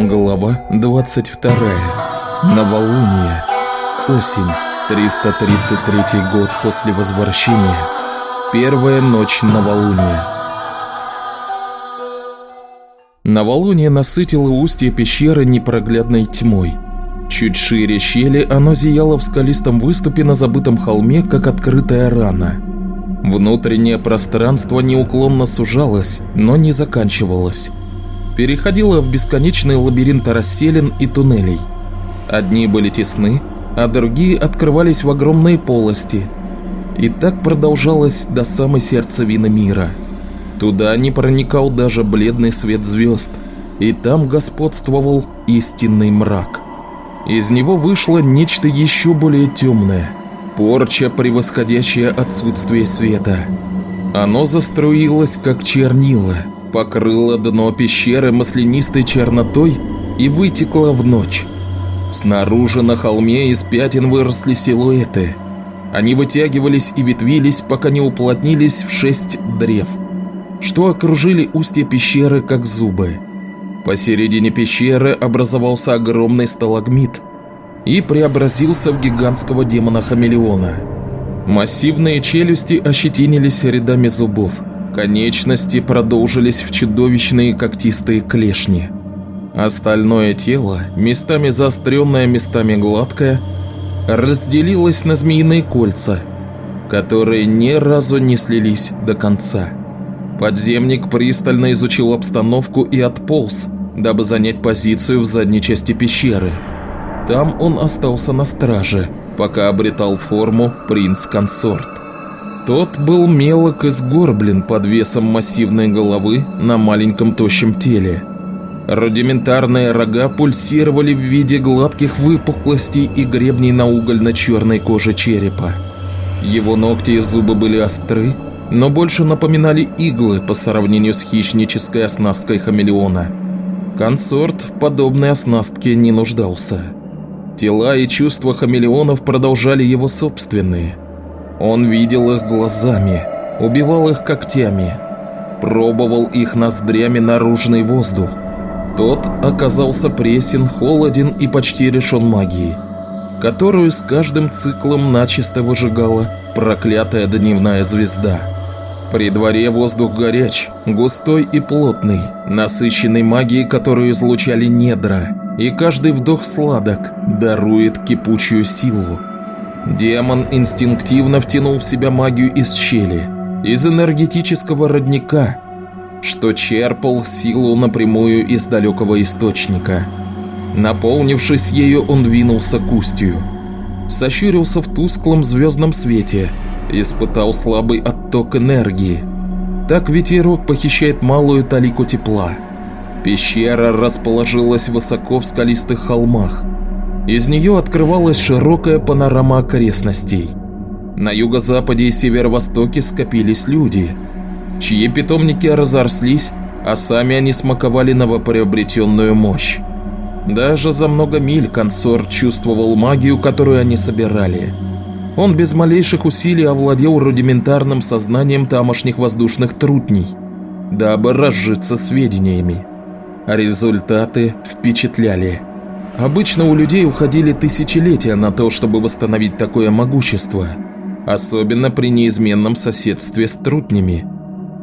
Глава 22. Новолуние. Осень. 333 год после возвращения. Первая ночь новолуния. Новолуние насытило устье пещеры непроглядной тьмой. Чуть шире щели оно зияло в скалистом выступе на забытом холме, как открытая рана. Внутреннее пространство неуклонно сужалось, но не заканчивалось переходила в бесконечный лабиринт расселин и туннелей. Одни были тесны, а другие открывались в огромные полости. И так продолжалось до самой сердцевины мира. Туда не проникал даже бледный свет звезд, и там господствовал истинный мрак. Из него вышло нечто еще более темное, порча, превосходящая отсутствие света. Оно заструилось, как чернила – покрыла дно пещеры маслянистой чернотой и вытекла в ночь. Снаружи на холме из пятен выросли силуэты. Они вытягивались и ветвились, пока не уплотнились в шесть древ, что окружили устье пещеры, как зубы. Посередине пещеры образовался огромный сталагмит и преобразился в гигантского демона-хамелеона. Массивные челюсти ощетинились рядами зубов – Конечности продолжились в чудовищные когтистые клешни. Остальное тело, местами заостренное, местами гладкое, разделилось на змеиные кольца, которые ни разу не слились до конца. Подземник пристально изучил обстановку и отполз, дабы занять позицию в задней части пещеры. Там он остался на страже, пока обретал форму принц-консорт. Тот был мелок и сгорблен под весом массивной головы на маленьком тощем теле. Рудиментарные рога пульсировали в виде гладких выпуклостей и гребней на угольно-черной коже черепа. Его ногти и зубы были остры, но больше напоминали иглы по сравнению с хищнической оснасткой хамелеона. Консорт в подобной оснастке не нуждался. Тела и чувства хамелеонов продолжали его собственные – он видел их глазами, убивал их когтями, пробовал их ноздрями наружный воздух. Тот оказался пресен, холоден и почти решен магией, которую с каждым циклом начисто выжигала проклятая дневная звезда. При дворе воздух горяч, густой и плотный, насыщенный магией, которую излучали недра, и каждый вдох сладок дарует кипучую силу. Демон инстинктивно втянул в себя магию из щели, из энергетического родника, что черпал силу напрямую из далекого источника. Наполнившись ею, он двинулся к устью. Сощурился в тусклом звездном свете, испытал слабый отток энергии. Так ветерок похищает малую талику тепла. Пещера расположилась высоко в скалистых холмах, из нее открывалась широкая панорама окрестностей. На юго-западе и северо-востоке скопились люди, чьи питомники разорслись, а сами они смаковали новоприобретенную мощь. Даже за много миль консор чувствовал магию, которую они собирали. Он без малейших усилий овладел рудиментарным сознанием тамошних воздушных трутней, дабы разжиться сведениями. Результаты впечатляли. Обычно у людей уходили тысячелетия на то, чтобы восстановить такое могущество, особенно при неизменном соседстве с трутнями,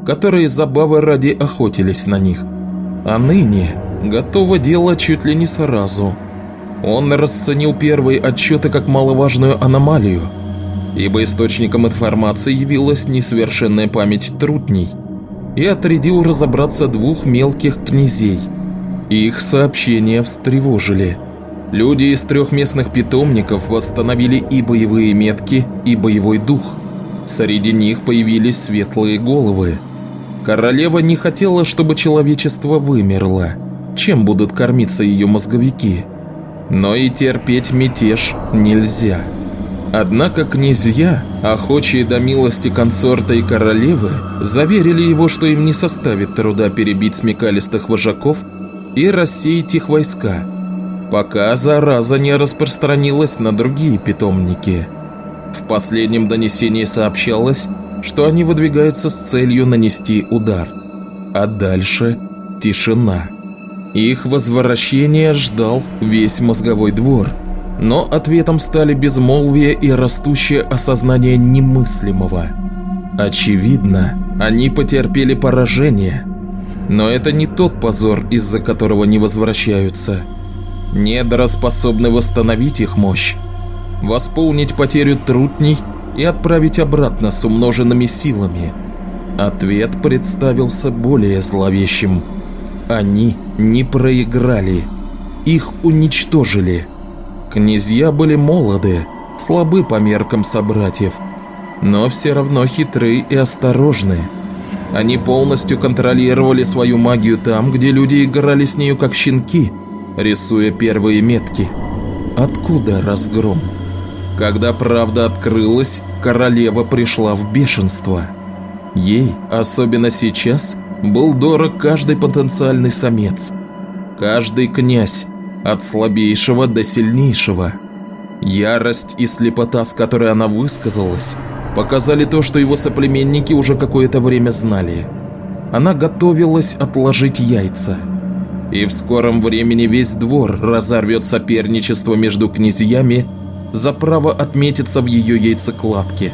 которые забавы ради охотились на них. А ныне готово дело чуть ли не сразу. Он расценил первые отчеты как маловажную аномалию, ибо источником информации явилась несовершенная память трутней, и отрядил разобраться двух мелких князей – их сообщения встревожили. Люди из трех местных питомников восстановили и боевые метки, и боевой дух. Среди них появились светлые головы. Королева не хотела, чтобы человечество вымерло. Чем будут кормиться ее мозговики? Но и терпеть мятеж нельзя. Однако князья, охочие до милости консорта и королевы, заверили его, что им не составит труда перебить смекалистых вожаков и рассеять их войска, пока зараза не распространилась на другие питомники. В последнем донесении сообщалось, что они выдвигаются с целью нанести удар. А дальше тишина. Их возвращение ждал весь мозговой двор, но ответом стали безмолвие и растущее осознание немыслимого. Очевидно, они потерпели поражение, но это не тот позор, из-за которого не возвращаются. Недра способны восстановить их мощь, восполнить потерю трутней и отправить обратно с умноженными силами. Ответ представился более зловещим. Они не проиграли. Их уничтожили. Князья были молоды, слабы по меркам собратьев, но все равно хитры и осторожны. Они полностью контролировали свою магию там, где люди играли с нею как щенки, рисуя первые метки. Откуда разгром? Когда правда открылась, королева пришла в бешенство. Ей, особенно сейчас, был дорог каждый потенциальный самец. Каждый князь, от слабейшего до сильнейшего. Ярость и слепота, с которой она высказалась, показали то, что его соплеменники уже какое-то время знали. Она готовилась отложить яйца. И в скором времени весь двор разорвет соперничество между князьями за право отметиться в ее яйцекладке.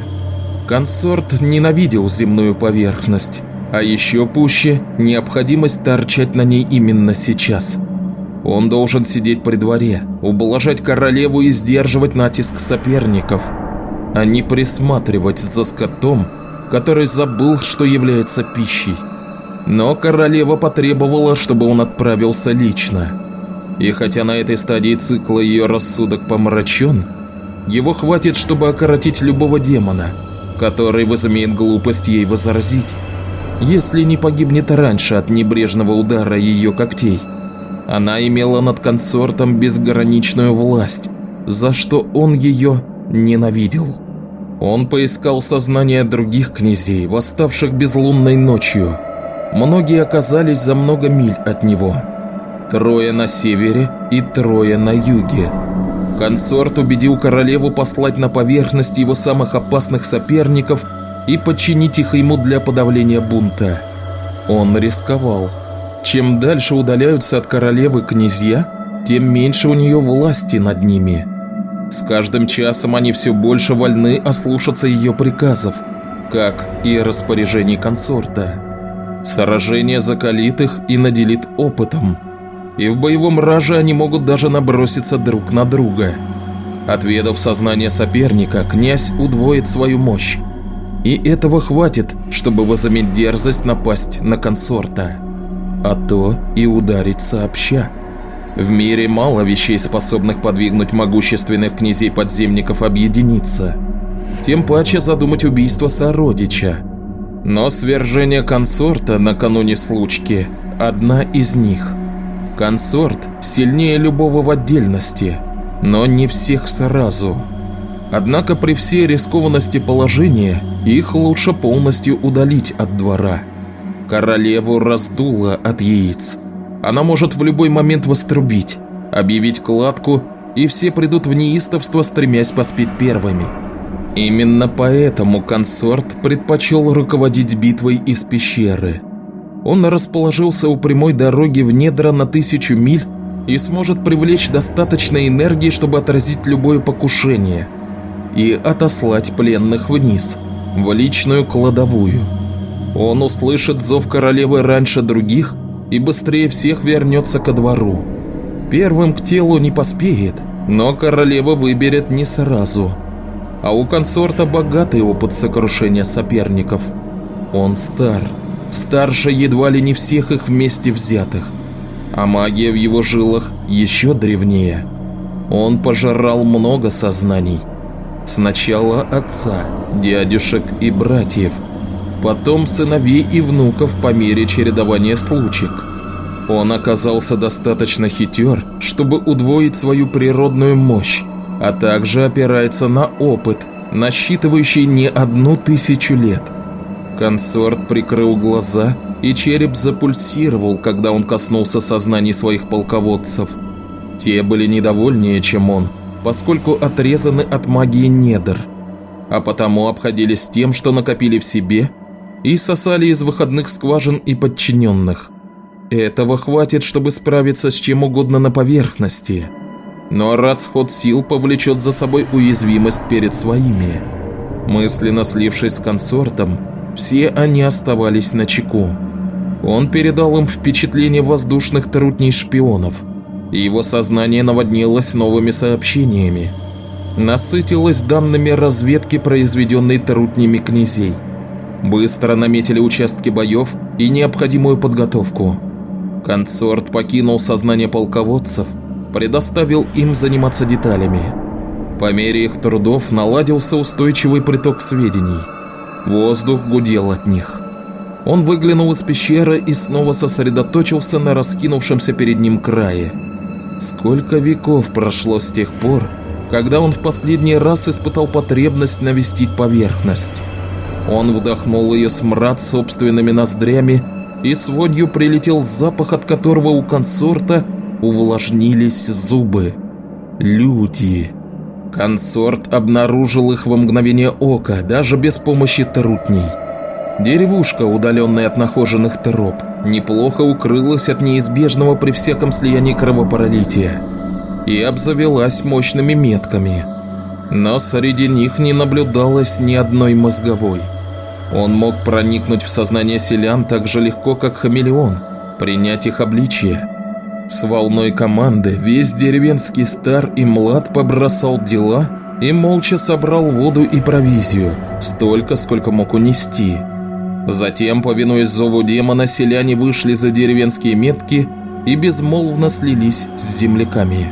Консорт ненавидел земную поверхность, а еще пуще необходимость торчать на ней именно сейчас. Он должен сидеть при дворе, ублажать королеву и сдерживать натиск соперников, а не присматривать за скотом, который забыл, что является пищей. Но королева потребовала, чтобы он отправился лично. И хотя на этой стадии цикла ее рассудок помрачен, его хватит, чтобы окоротить любого демона, который возымеет глупость ей возразить, если не погибнет раньше от небрежного удара ее когтей. Она имела над консортом безграничную власть, за что он ее ненавидел. Он поискал сознание других князей, восставших безлунной ночью. Многие оказались за много миль от него. Трое на севере и трое на юге. Консорт убедил королеву послать на поверхность его самых опасных соперников и подчинить их ему для подавления бунта. Он рисковал. Чем дальше удаляются от королевы князья, тем меньше у нее власти над ними. С каждым часом они все больше вольны ослушаться ее приказов, как и распоряжений консорта. Сражение закалит их и наделит опытом – и в боевом раже они могут даже наброситься друг на друга. Отведав сознание соперника, князь удвоит свою мощь. И этого хватит, чтобы возыметь дерзость напасть на консорта. А то и ударить сообща. В мире мало вещей, способных подвигнуть могущественных князей-подземников объединиться. Тем паче задумать убийство сородича. Но свержение консорта накануне случки – одна из них – Консорт сильнее любого в отдельности, но не всех сразу. Однако при всей рискованности положения их лучше полностью удалить от двора. Королеву раздуло от яиц. Она может в любой момент вострубить, объявить кладку, и все придут в неистовство, стремясь поспеть первыми. Именно поэтому консорт предпочел руководить битвой из пещеры – он расположился у прямой дороги в недра на тысячу миль и сможет привлечь достаточно энергии, чтобы отразить любое покушение и отослать пленных вниз, в личную кладовую. Он услышит зов королевы раньше других и быстрее всех вернется ко двору. Первым к телу не поспеет, но королева выберет не сразу. А у консорта богатый опыт сокрушения соперников. Он стар старше едва ли не всех их вместе взятых, а магия в его жилах еще древнее. Он пожирал много сознаний. Сначала отца, дядюшек и братьев, потом сыновей и внуков по мере чередования случаев. Он оказался достаточно хитер, чтобы удвоить свою природную мощь, а также опирается на опыт, насчитывающий не одну тысячу лет – Консорт прикрыл глаза, и череп запульсировал, когда он коснулся сознаний своих полководцев. Те были недовольнее, чем он, поскольку отрезаны от магии недр, а потому обходились тем, что накопили в себе, и сосали из выходных скважин и подчиненных. Этого хватит, чтобы справиться с чем угодно на поверхности. Но расход сил повлечет за собой уязвимость перед своими. Мысленно слившись с консортом, все они оставались на чеку. Он передал им впечатление воздушных трутней шпионов. Его сознание наводнилось новыми сообщениями. Насытилось данными разведки, произведенной трутнями князей. Быстро наметили участки боев и необходимую подготовку. Консорт покинул сознание полководцев, предоставил им заниматься деталями. По мере их трудов наладился устойчивый приток сведений. Воздух гудел от них. Он выглянул из пещеры и снова сосредоточился на раскинувшемся перед ним крае. Сколько веков прошло с тех пор, когда он в последний раз испытал потребность навестить поверхность. Он вдохнул ее смрад собственными ноздрями, и с вонью прилетел запах, от которого у консорта увлажнились зубы. Люди. Консорт обнаружил их во мгновение ока, даже без помощи трутней. Деревушка, удаленная от нахоженных троп, неплохо укрылась от неизбежного при всяком слиянии кровопролития и обзавелась мощными метками. Но среди них не наблюдалось ни одной мозговой. Он мог проникнуть в сознание селян так же легко, как хамелеон, принять их обличие. С волной команды весь деревенский стар и млад побросал дела и молча собрал воду и провизию, столько, сколько мог унести – Затем, повинуясь зову демона, селяне вышли за деревенские метки и безмолвно слились с земляками.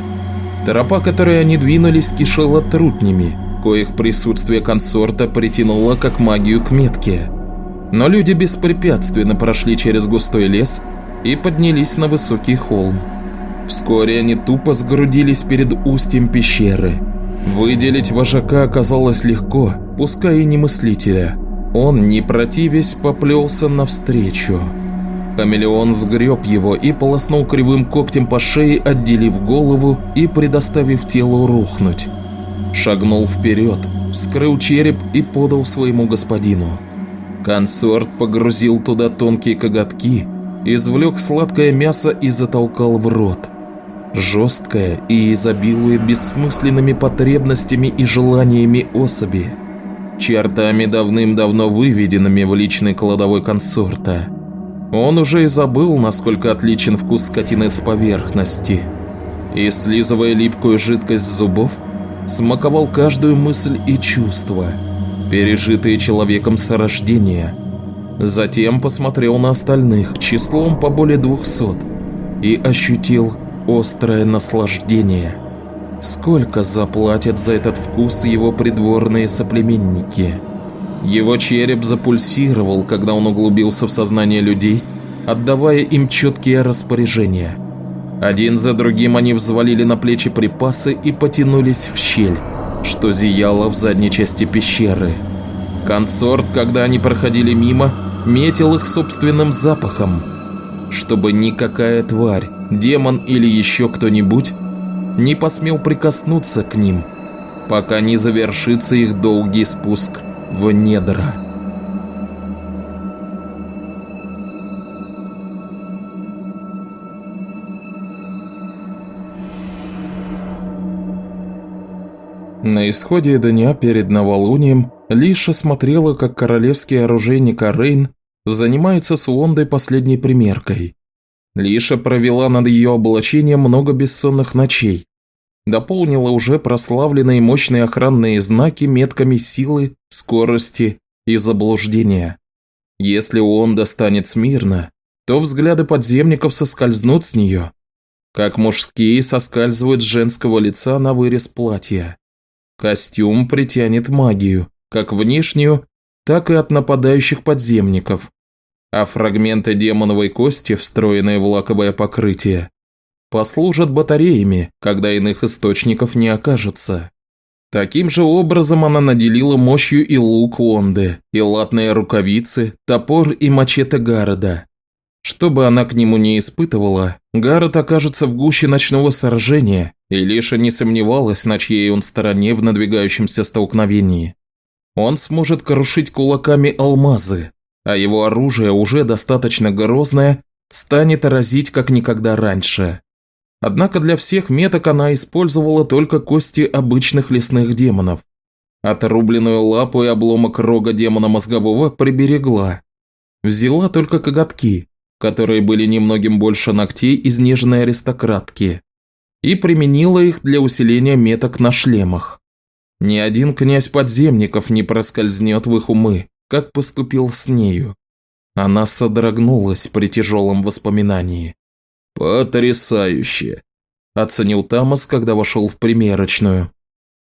Тропа, которой они двинулись, кишела трутнями, коих присутствие консорта притянуло как магию к метке. Но люди беспрепятственно прошли через густой лес и поднялись на высокий холм. Вскоре они тупо сгрудились перед устьем пещеры. Выделить вожака оказалось легко, пускай и не мыслителя – он, не противясь, поплелся навстречу. Хамелеон сгреб его и полоснул кривым когтем по шее, отделив голову и предоставив телу рухнуть. Шагнул вперед, вскрыл череп и подал своему господину. Консорт погрузил туда тонкие коготки, извлек сладкое мясо и затолкал в рот. Жесткое и изобилует бессмысленными потребностями и желаниями особи – чертами давным-давно выведенными в личной кладовой консорта. Он уже и забыл, насколько отличен вкус скотины с поверхности. И, слизывая липкую жидкость с зубов, смаковал каждую мысль и чувство, пережитые человеком с рождения. Затем посмотрел на остальных числом по более двухсот и ощутил острое наслаждение – Сколько заплатят за этот вкус его придворные соплеменники? Его череп запульсировал, когда он углубился в сознание людей, отдавая им четкие распоряжения. Один за другим они взвалили на плечи припасы и потянулись в щель, что зияло в задней части пещеры. Консорт, когда они проходили мимо, метил их собственным запахом, чтобы никакая тварь, демон или еще кто-нибудь не посмел прикоснуться к ним, пока не завершится их долгий спуск в недра. На исходе дня перед новолунием Лиша смотрела, как королевский оружейник Арейн занимается с Уондой последней примеркой. Лиша провела над ее облачением много бессонных ночей, дополнила уже прославленные мощные охранные знаки метками силы, скорости и заблуждения. Если он достанет смирно, то взгляды подземников соскользнут с нее, как мужские соскальзывают с женского лица на вырез платья. Костюм притянет магию, как внешнюю, так и от нападающих подземников, а фрагменты демоновой кости, встроенные в лаковое покрытие, послужат батареями, когда иных источников не окажется. Таким же образом она наделила мощью и лук Онды, и латные рукавицы, топор и мачете Гарода. Что бы она к нему не испытывала, Гаррет окажется в гуще ночного сражения, и Лиша не сомневалась, на чьей он стороне в надвигающемся столкновении. Он сможет крушить кулаками алмазы, а его оружие уже достаточно грозное, станет разить как никогда раньше. Однако для всех меток она использовала только кости обычных лесных демонов. Отрубленную лапу и обломок рога демона мозгового приберегла. Взяла только коготки, которые были немногим больше ногтей изнеженной аристократки, и применила их для усиления меток на шлемах. Ни один князь подземников не проскользнет в их умы, как поступил с нею. Она содрогнулась при тяжелом воспоминании. «Потрясающе!» – оценил Тамас, когда вошел в примерочную.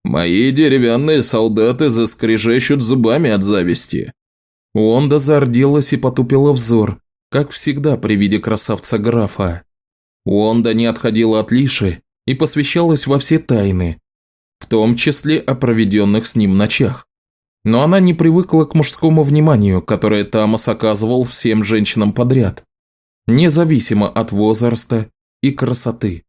«Мои деревянные солдаты заскрежещут зубами от зависти». Уонда зарделась и потупила взор, как всегда при виде красавца графа. Уонда не отходила от Лиши и посвящалась во все тайны, в том числе о проведенных с ним ночах. Но она не привыкла к мужскому вниманию, которое Тамас оказывал всем женщинам подряд, независимо от возраста и красоты.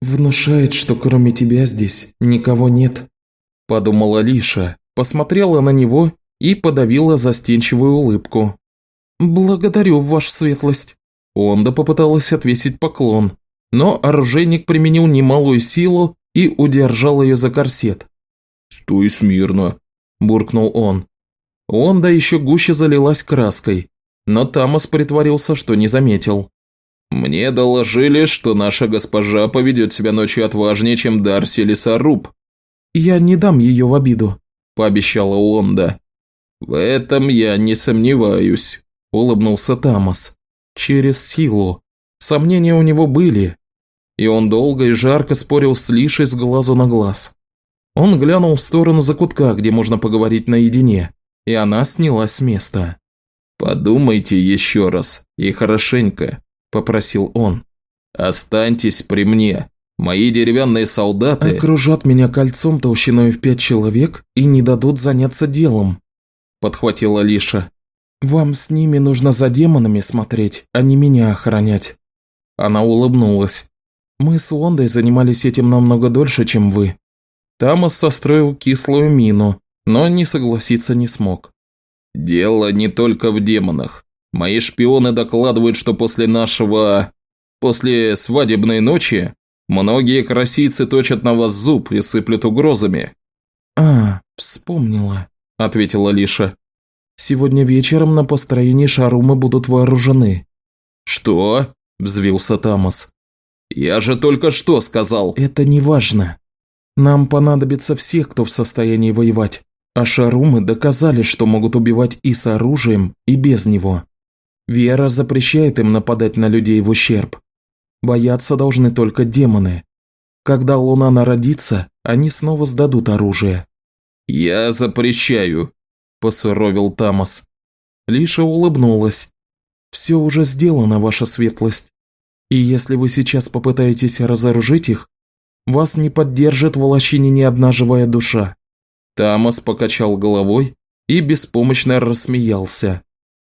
«Внушает, что кроме тебя здесь никого нет», – подумала Лиша, посмотрела на него и подавила застенчивую улыбку. «Благодарю, ваша светлость». Онда попыталась отвесить поклон, но оружейник применил немалую силу и удержал ее за корсет. «Стой смирно», – буркнул он. Онда еще гуще залилась краской, но Тамас притворился, что не заметил. «Мне доложили, что наша госпожа поведет себя ночью отважнее, чем Дарси или Саруб». «Я не дам ее в обиду», – пообещала Онда. «В этом я не сомневаюсь», – улыбнулся Тамас. «Через силу. Сомнения у него были, и он долго и жарко спорил с Лишей с глазу на глаз. Он глянул в сторону закутка, где можно поговорить наедине, и она снялась с места. «Подумайте еще раз, и хорошенько», – попросил он. «Останьтесь при мне. Мои деревянные солдаты...» «Окружат меня кольцом толщиной в пять человек и не дадут заняться делом», – подхватила Лиша. «Вам с ними нужно за демонами смотреть, а не меня охранять». Она улыбнулась. «Мы с Лондой занимались этим намного дольше, чем вы». Тамас состроил кислую мину, но не согласиться не смог. «Дело не только в демонах. Мои шпионы докладывают, что после нашего... после свадебной ночи многие красийцы точат на вас зуб и сыплют угрозами». «А, вспомнила», – ответила Лиша. «Сегодня вечером на построении Шарумы будут вооружены». «Что?» – взвился Тамас. «Я же только что сказал!» «Это не важно. Нам понадобится всех, кто в состоянии воевать, а шарумы доказали, что могут убивать и с оружием, и без него. Вера запрещает им нападать на людей в ущерб. Бояться должны только демоны. Когда луна народится, они снова сдадут оружие». «Я запрещаю», – посуровил Тамас. Лиша улыбнулась. «Все уже сделано, ваша светлость. И если вы сейчас попытаетесь разоружить их, вас не поддержит в лощине ни одна живая душа». Тамас покачал головой и беспомощно рассмеялся.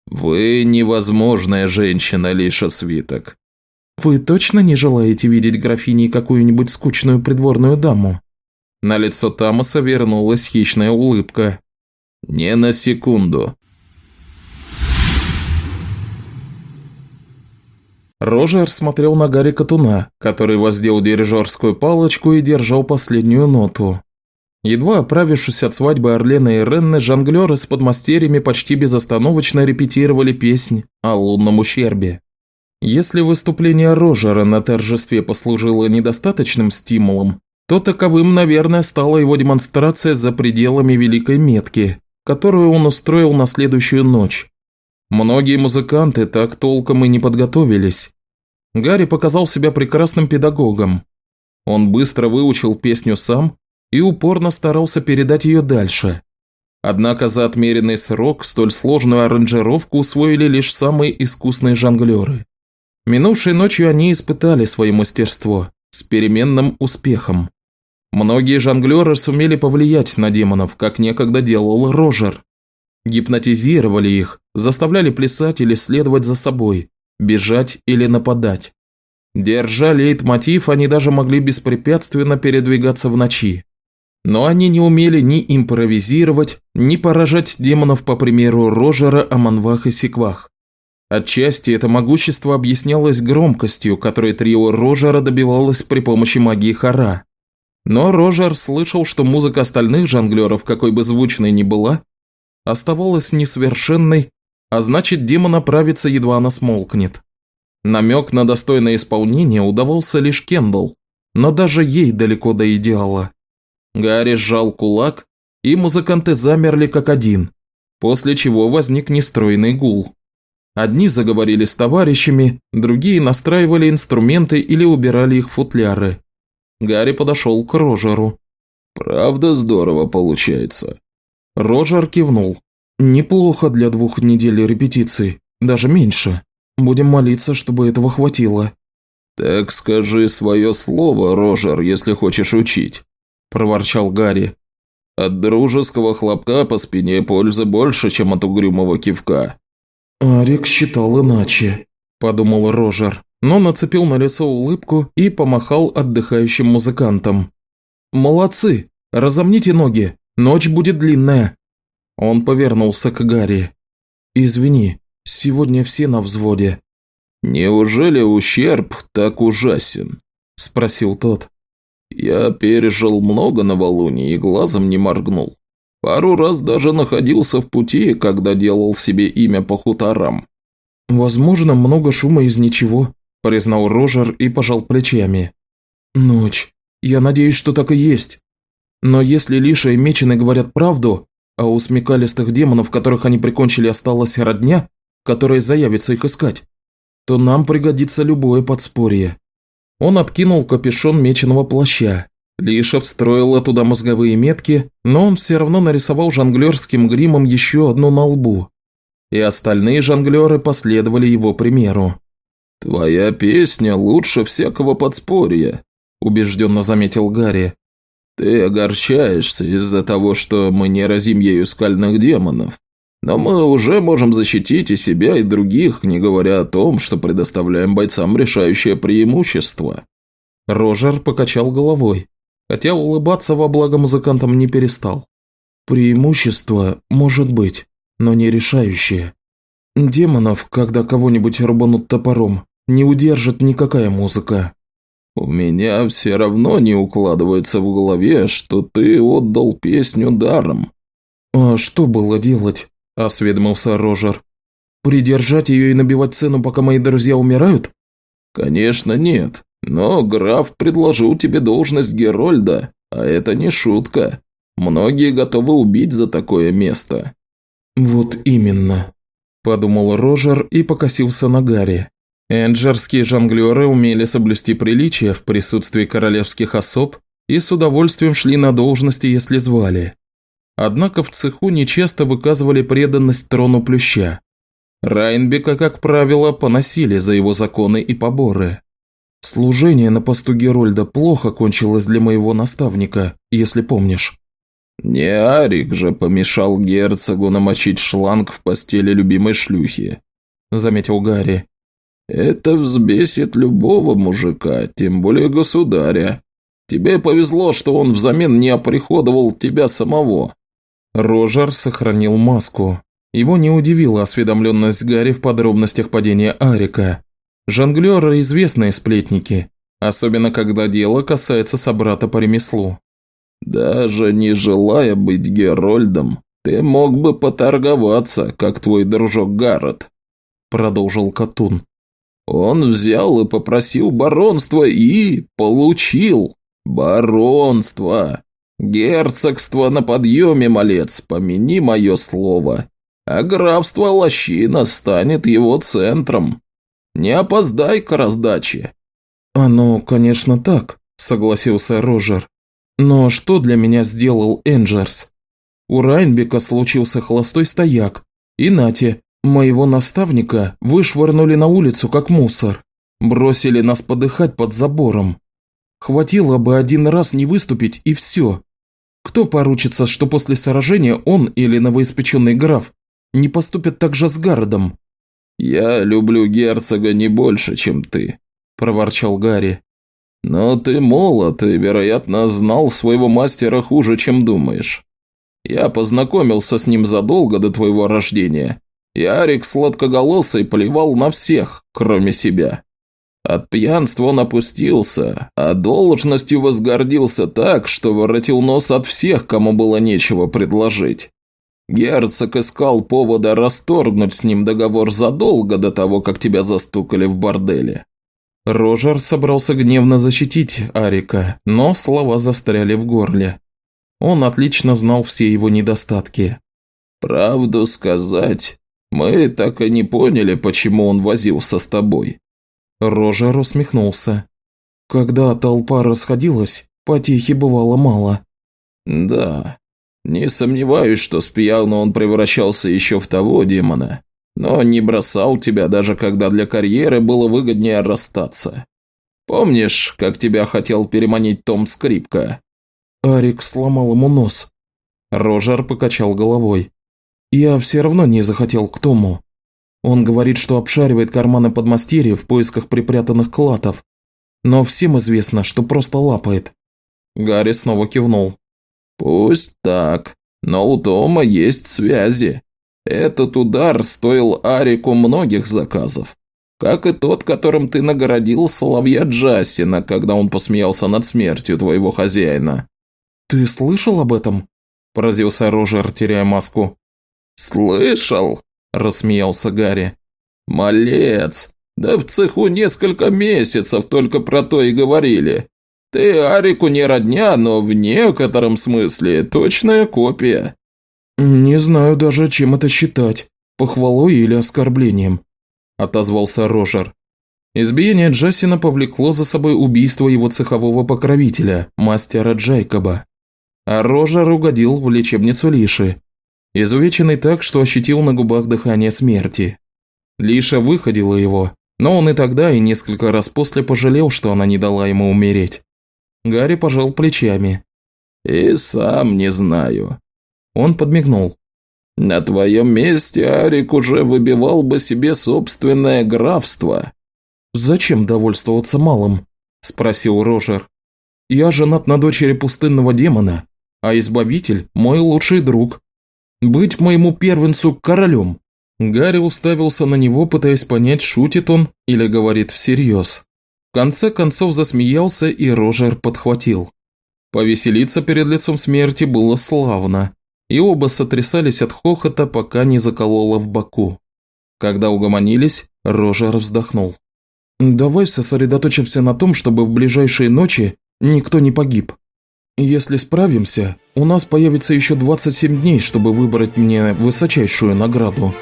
«Вы невозможная женщина, Лиша Свиток». «Вы точно не желаете видеть графиней какую-нибудь скучную придворную даму?» На лицо Тамаса вернулась хищная улыбка. «Не на секунду. Рожер смотрел на Гарри Катуна, который воздел дирижерскую палочку и держал последнюю ноту. Едва оправившись от свадьбы Орлена и Ренны, жонглеры с подмастерьями почти безостановочно репетировали песнь о лунном ущербе. Если выступление Рожера на торжестве послужило недостаточным стимулом, то таковым, наверное, стала его демонстрация за пределами Великой Метки, которую он устроил на следующую ночь. Многие музыканты так толком и не подготовились. Гарри показал себя прекрасным педагогом. Он быстро выучил песню сам и упорно старался передать ее дальше. Однако за отмеренный срок столь сложную аранжировку усвоили лишь самые искусные жонглеры. Минувшей ночью они испытали свое мастерство с переменным успехом. Многие жонглеры сумели повлиять на демонов, как некогда делал Рожер. Гипнотизировали их, заставляли плясать или следовать за собой, бежать или нападать. Держа лейтмотив, они даже могли беспрепятственно передвигаться в ночи. Но они не умели ни импровизировать, ни поражать демонов по примеру Рожера, Аманвах и Секвах. Отчасти это могущество объяснялось громкостью, которой трио Рожера добивалось при помощи магии Хара. Но Рожер слышал, что музыка остальных жонглеров, какой бы звучной ни была, оставалась несовершенной, а значит демон оправится, едва она смолкнет. Намек на достойное исполнение удавался лишь Кендалл, но даже ей далеко до идеала. Гарри сжал кулак, и музыканты замерли как один, после чего возник нестройный гул. Одни заговорили с товарищами, другие настраивали инструменты или убирали их футляры. Гарри подошел к Рожеру. «Правда здорово получается». Роджер кивнул. «Неплохо для двух недель репетиций, даже меньше. Будем молиться, чтобы этого хватило». «Так скажи свое слово, Рожер, если хочешь учить», – проворчал Гарри. «От дружеского хлопка по спине пользы больше, чем от угрюмого кивка». «Арик считал иначе», – подумал Рожер, но нацепил на лицо улыбку и помахал отдыхающим музыкантам. «Молодцы! Разомните ноги! Ночь будет длинная!» Он повернулся к Гарри. «Извини, сегодня все на взводе». «Неужели ущерб так ужасен?» – спросил тот. «Я пережил много новолуний и глазом не моргнул. Пару раз даже находился в пути, когда делал себе имя по хуторам». «Возможно, много шума из ничего», – признал Рожер и пожал плечами. «Ночь. Я надеюсь, что так и есть. Но если Лиша и Мечены говорят правду, а у смекалистых демонов, которых они прикончили, осталась родня, которая заявится их искать, то нам пригодится любое подспорье. Он откинул капюшон меченого плаща. Лиша встроила туда мозговые метки, но он все равно нарисовал жонглерским гримом еще одну на лбу. И остальные жонглеры последовали его примеру. «Твоя песня лучше всякого подспорья», – убежденно заметил Гарри. «Ты огорчаешься из-за того, что мы не разим ею скальных демонов. Но мы уже можем защитить и себя, и других, не говоря о том, что предоставляем бойцам решающее преимущество». Рожер покачал головой, хотя улыбаться во благо музыкантам не перестал. «Преимущество может быть, но не решающее. Демонов, когда кого-нибудь рубанут топором, не удержит никакая музыка». «У меня все равно не укладывается в голове, что ты отдал песню даром». «А что было делать?» – осведомился Рожер. «Придержать ее и набивать цену, пока мои друзья умирают?» «Конечно нет, но граф предложил тебе должность Герольда, а это не шутка. Многие готовы убить за такое место». «Вот именно», – подумал Рожер и покосился на Гарри. Энджерские жонглеры умели соблюсти приличия в присутствии королевских особ и с удовольствием шли на должности, если звали. Однако в цеху нечасто выказывали преданность трону плюща. Райнбека, как правило, поносили за его законы и поборы. Служение на посту Герольда плохо кончилось для моего наставника, если помнишь. Не Арик же помешал герцогу намочить шланг в постели любимой шлюхи, заметил Гарри. Это взбесит любого мужика, тем более государя. Тебе повезло, что он взамен не оприходовал тебя самого. Рожер сохранил маску. Его не удивила осведомленность Гарри в подробностях падения Арика. Жонглеры – известные сплетники, особенно когда дело касается собрата по ремеслу. «Даже не желая быть Герольдом, ты мог бы поторговаться, как твой дружок Гаррет», – продолжил Катун. «Он взял и попросил баронства и получил баронство. Герцогство на подъеме, малец, помяни мое слово. А графство Лощина станет его центром. Не опоздай к раздаче». «Оно, конечно, так», – согласился Рожер. «Но что для меня сделал Энджерс? У Райнбека случился холостой стояк, и нате, моего наставника вышвырнули на улицу как мусор, бросили нас подыхать под забором. Хватило бы один раз не выступить и все. Кто поручится, что после сражения он или новоиспеченный граф не поступят так же с городом? «Я люблю герцога не больше, чем ты», – проворчал Гарри. «Но ты молод и, вероятно, знал своего мастера хуже, чем думаешь. Я познакомился с ним задолго до твоего рождения Ярик сладкоголосый плевал на всех, кроме себя. От пьянства он опустился, а должностью возгордился так, что воротил нос от всех, кому было нечего предложить. Герцог искал повода расторгнуть с ним договор задолго до того, как тебя застукали в борделе. Рожер собрался гневно защитить Арика, но слова застряли в горле. Он отлично знал все его недостатки. «Правду сказать, мы так и не поняли, почему он возился с тобой». Рожер усмехнулся. «Когда толпа расходилась, потехи бывало мало». «Да, не сомневаюсь, что с пьяну он превращался еще в того демона, но не бросал тебя, даже когда для карьеры было выгоднее расстаться. Помнишь, как тебя хотел переманить Том Скрипка?» Арик сломал ему нос. Рожер покачал головой. «Я все равно не захотел к Тому. Он говорит, что обшаривает карманы подмастерья в поисках припрятанных клатов. Но всем известно, что просто лапает». Гарри снова кивнул. «Пусть так, но у Тома есть связи. Этот удар стоил Арику многих заказов. Как и тот, которым ты наградил соловья Джасина, когда он посмеялся над смертью твоего хозяина». «Ты слышал об этом?» – поразился Рожер, теряя маску. «Слышал?» – рассмеялся Гарри. «Малец! Да в цеху несколько месяцев только про то и говорили. Ты Арику не родня, но в некотором смысле точная копия». «Не знаю даже, чем это считать, похвалой или оскорблением», – отозвался Рожер. Избиение Джасина повлекло за собой убийство его цехового покровителя, мастера Джайкоба. А Рожер угодил в лечебницу Лиши, изувеченный так, что ощутил на губах дыхание смерти. Лиша выходила его, но он и тогда, и несколько раз после пожалел, что она не дала ему умереть. Гарри пожал плечами. «И сам не знаю». Он подмигнул. «На твоем месте Арик уже выбивал бы себе собственное графство». «Зачем довольствоваться малым?» – спросил Рожер. «Я женат на дочери пустынного демона, а избавитель – мой лучший друг. Быть моему первенцу королем». Гарри уставился на него, пытаясь понять, шутит он или говорит всерьез конце концов засмеялся и Рожер подхватил. Повеселиться перед лицом смерти было славно, и оба сотрясались от хохота, пока не закололо в боку. Когда угомонились, Рожер вздохнул. «Давай сосредоточимся на том, чтобы в ближайшие ночи никто не погиб. Если справимся, у нас появится еще 27 дней, чтобы выбрать мне высочайшую награду».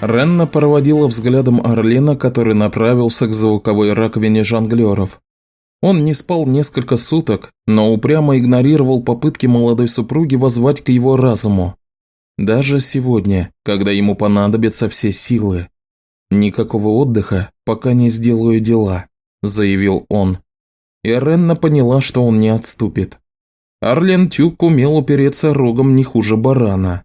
Ренна проводила взглядом Орлена, который направился к звуковой раковине жонглеров. Он не спал несколько суток, но упрямо игнорировал попытки молодой супруги возвать к его разуму. Даже сегодня, когда ему понадобятся все силы. «Никакого отдыха, пока не сделаю дела», – заявил он. И Ренна поняла, что он не отступит. Арлен Тюк умел упереться рогом не хуже барана.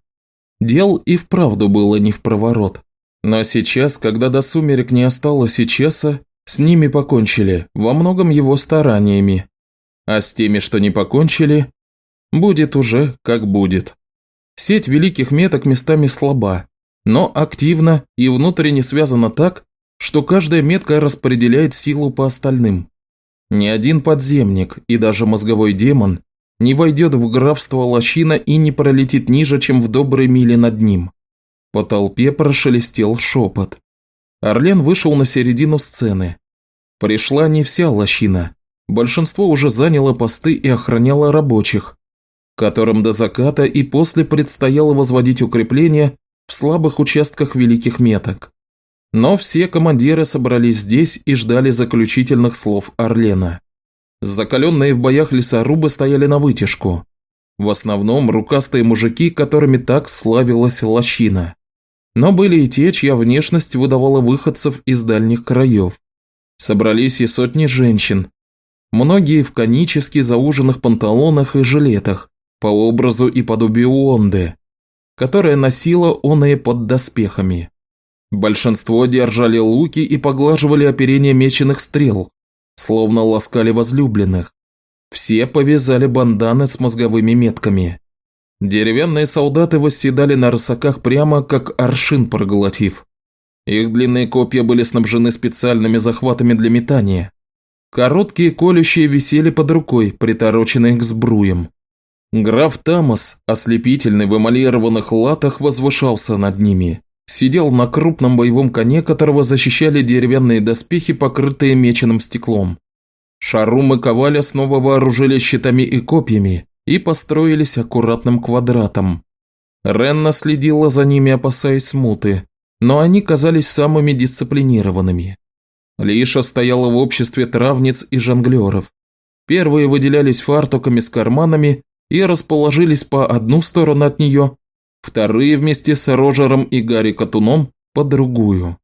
Дел и вправду было не в проворот. Но сейчас, когда до сумерек не осталось и часа, с ними покончили, во многом его стараниями. А с теми, что не покончили, будет уже как будет. Сеть великих меток местами слаба, но активна и внутренне связана так, что каждая метка распределяет силу по остальным. Ни один подземник и даже мозговой демон не войдет в графство Лощина и не пролетит ниже, чем в доброй миле над ним. По толпе прошелестел шепот. Орлен вышел на середину сцены. Пришла не вся лощина. Большинство уже заняло посты и охраняло рабочих, которым до заката и после предстояло возводить укрепления в слабых участках великих меток. Но все командиры собрались здесь и ждали заключительных слов Орлена. Закаленные в боях лесорубы стояли на вытяжку. В основном рукастые мужики, которыми так славилась лощина. Но были и те, чья внешность выдавала выходцев из дальних краев. Собрались и сотни женщин. Многие в конически зауженных панталонах и жилетах, по образу и подобию Онды, которая носила оные под доспехами. Большинство держали луки и поглаживали оперение меченых стрел, словно ласкали возлюбленных. Все повязали банданы с мозговыми метками. Деревянные солдаты восседали на рысаках прямо, как аршин проглотив. Их длинные копья были снабжены специальными захватами для метания. Короткие колющие висели под рукой, притороченные к сбруям. Граф Тамас, ослепительный в эмалированных латах, возвышался над ними. Сидел на крупном боевом коне, которого защищали деревянные доспехи, покрытые меченым стеклом. Шарум и Коваля снова вооружились щитами и копьями и построились аккуратным квадратом. Ренна следила за ними, опасаясь смуты, но они казались самыми дисциплинированными. Лиша стояла в обществе травниц и жонглеров. Первые выделялись фартуками с карманами и расположились по одну сторону от нее, вторые вместе с Рожером и Гарри Катуном по другую.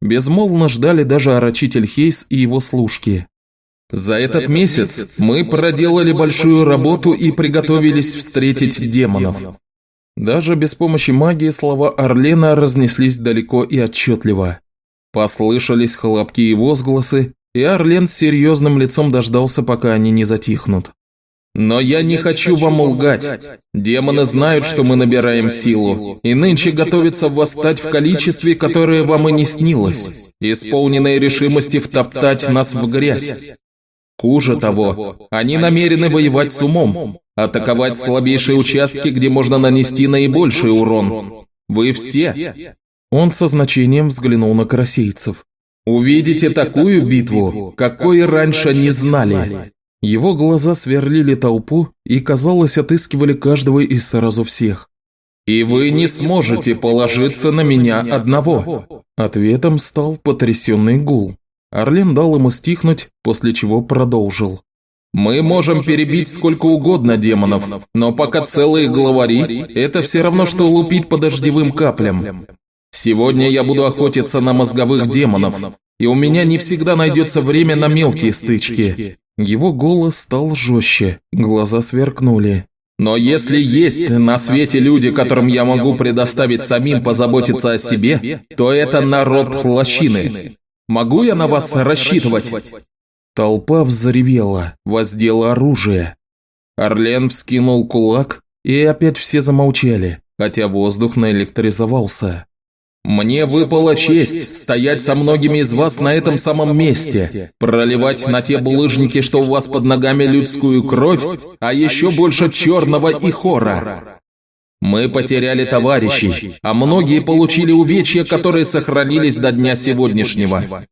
Безмолвно ждали даже орочитель Хейс и его служки. За этот месяц мы проделали большую работу и приготовились встретить демонов. Даже без помощи магии слова Орлена разнеслись далеко и отчетливо. Послышались хлопки и возгласы, и Орлен с серьезным лицом дождался, пока они не затихнут. Но я не хочу вам лгать. Демоны знают, что мы набираем силу, и нынче готовятся восстать в количестве, которое вам и не снилось, исполненной решимости втоптать нас в грязь. Хуже того, они намерены воевать с умом, атаковать слабейшие участки, где можно нанести наибольший урон. Вы все. Он со значением взглянул на красийцев. Увидите такую битву, какой раньше не знали. Его глаза сверлили толпу и, казалось, отыскивали каждого из сразу всех. «И вы не сможете положиться на меня одного!» Ответом стал потрясенный гул. Орлен дал ему стихнуть, после чего продолжил. «Мы можем перебить сколько угодно демонов, но пока целые главари, это все равно, что лупить по дождевым каплям. Сегодня я буду охотиться на мозговых демонов, и у меня не всегда найдется время на мелкие стычки». Его голос стал жестче, глаза сверкнули. Но если есть на свете люди, которым я могу предоставить самим позаботиться о себе, то это народ лощины. Могу я на вас рассчитывать?» Толпа взревела, воздела оружие. Орлен вскинул кулак, и опять все замолчали, хотя воздух наэлектризовался. «Мне выпала честь стоять со многими из вас на этом самом месте, проливать на те булыжники, что у вас под ногами людскую кровь, а еще больше черного и хора. Мы потеряли товарищей, а многие получили увечья, которые сохранились до дня сегодняшнего.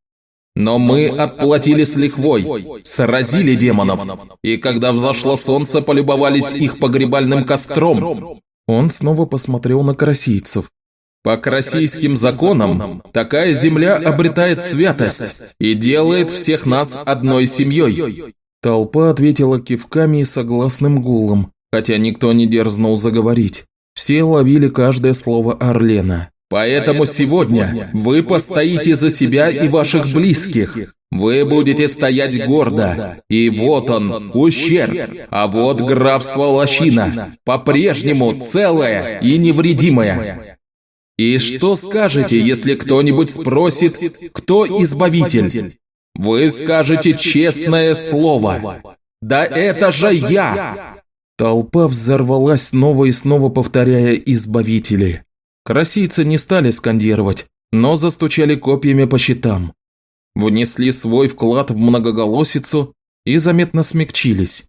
Но мы отплатили с лихвой, сразили демонов, и когда взошло солнце, полюбовались их погребальным костром. Он снова посмотрел на карасийцев. По карасийским законам, такая земля обретает святость и делает всех нас одной семьей. Толпа ответила кивками и согласным гулом, хотя никто не дерзнул заговорить. Все ловили каждое слово Орлена. «Поэтому сегодня вы постоите за себя и ваших близких. Вы будете стоять гордо. И вот он, ущерб. А вот графство Лощина. По-прежнему целое и невредимое. И что скажете, если кто-нибудь спросит, кто избавитель? Вы скажете честное слово. Да это же я! Толпа взорвалась снова и снова, повторяя «избавители». Красийцы не стали скандировать, но застучали копьями по щитам. Внесли свой вклад в многоголосицу и заметно смягчились.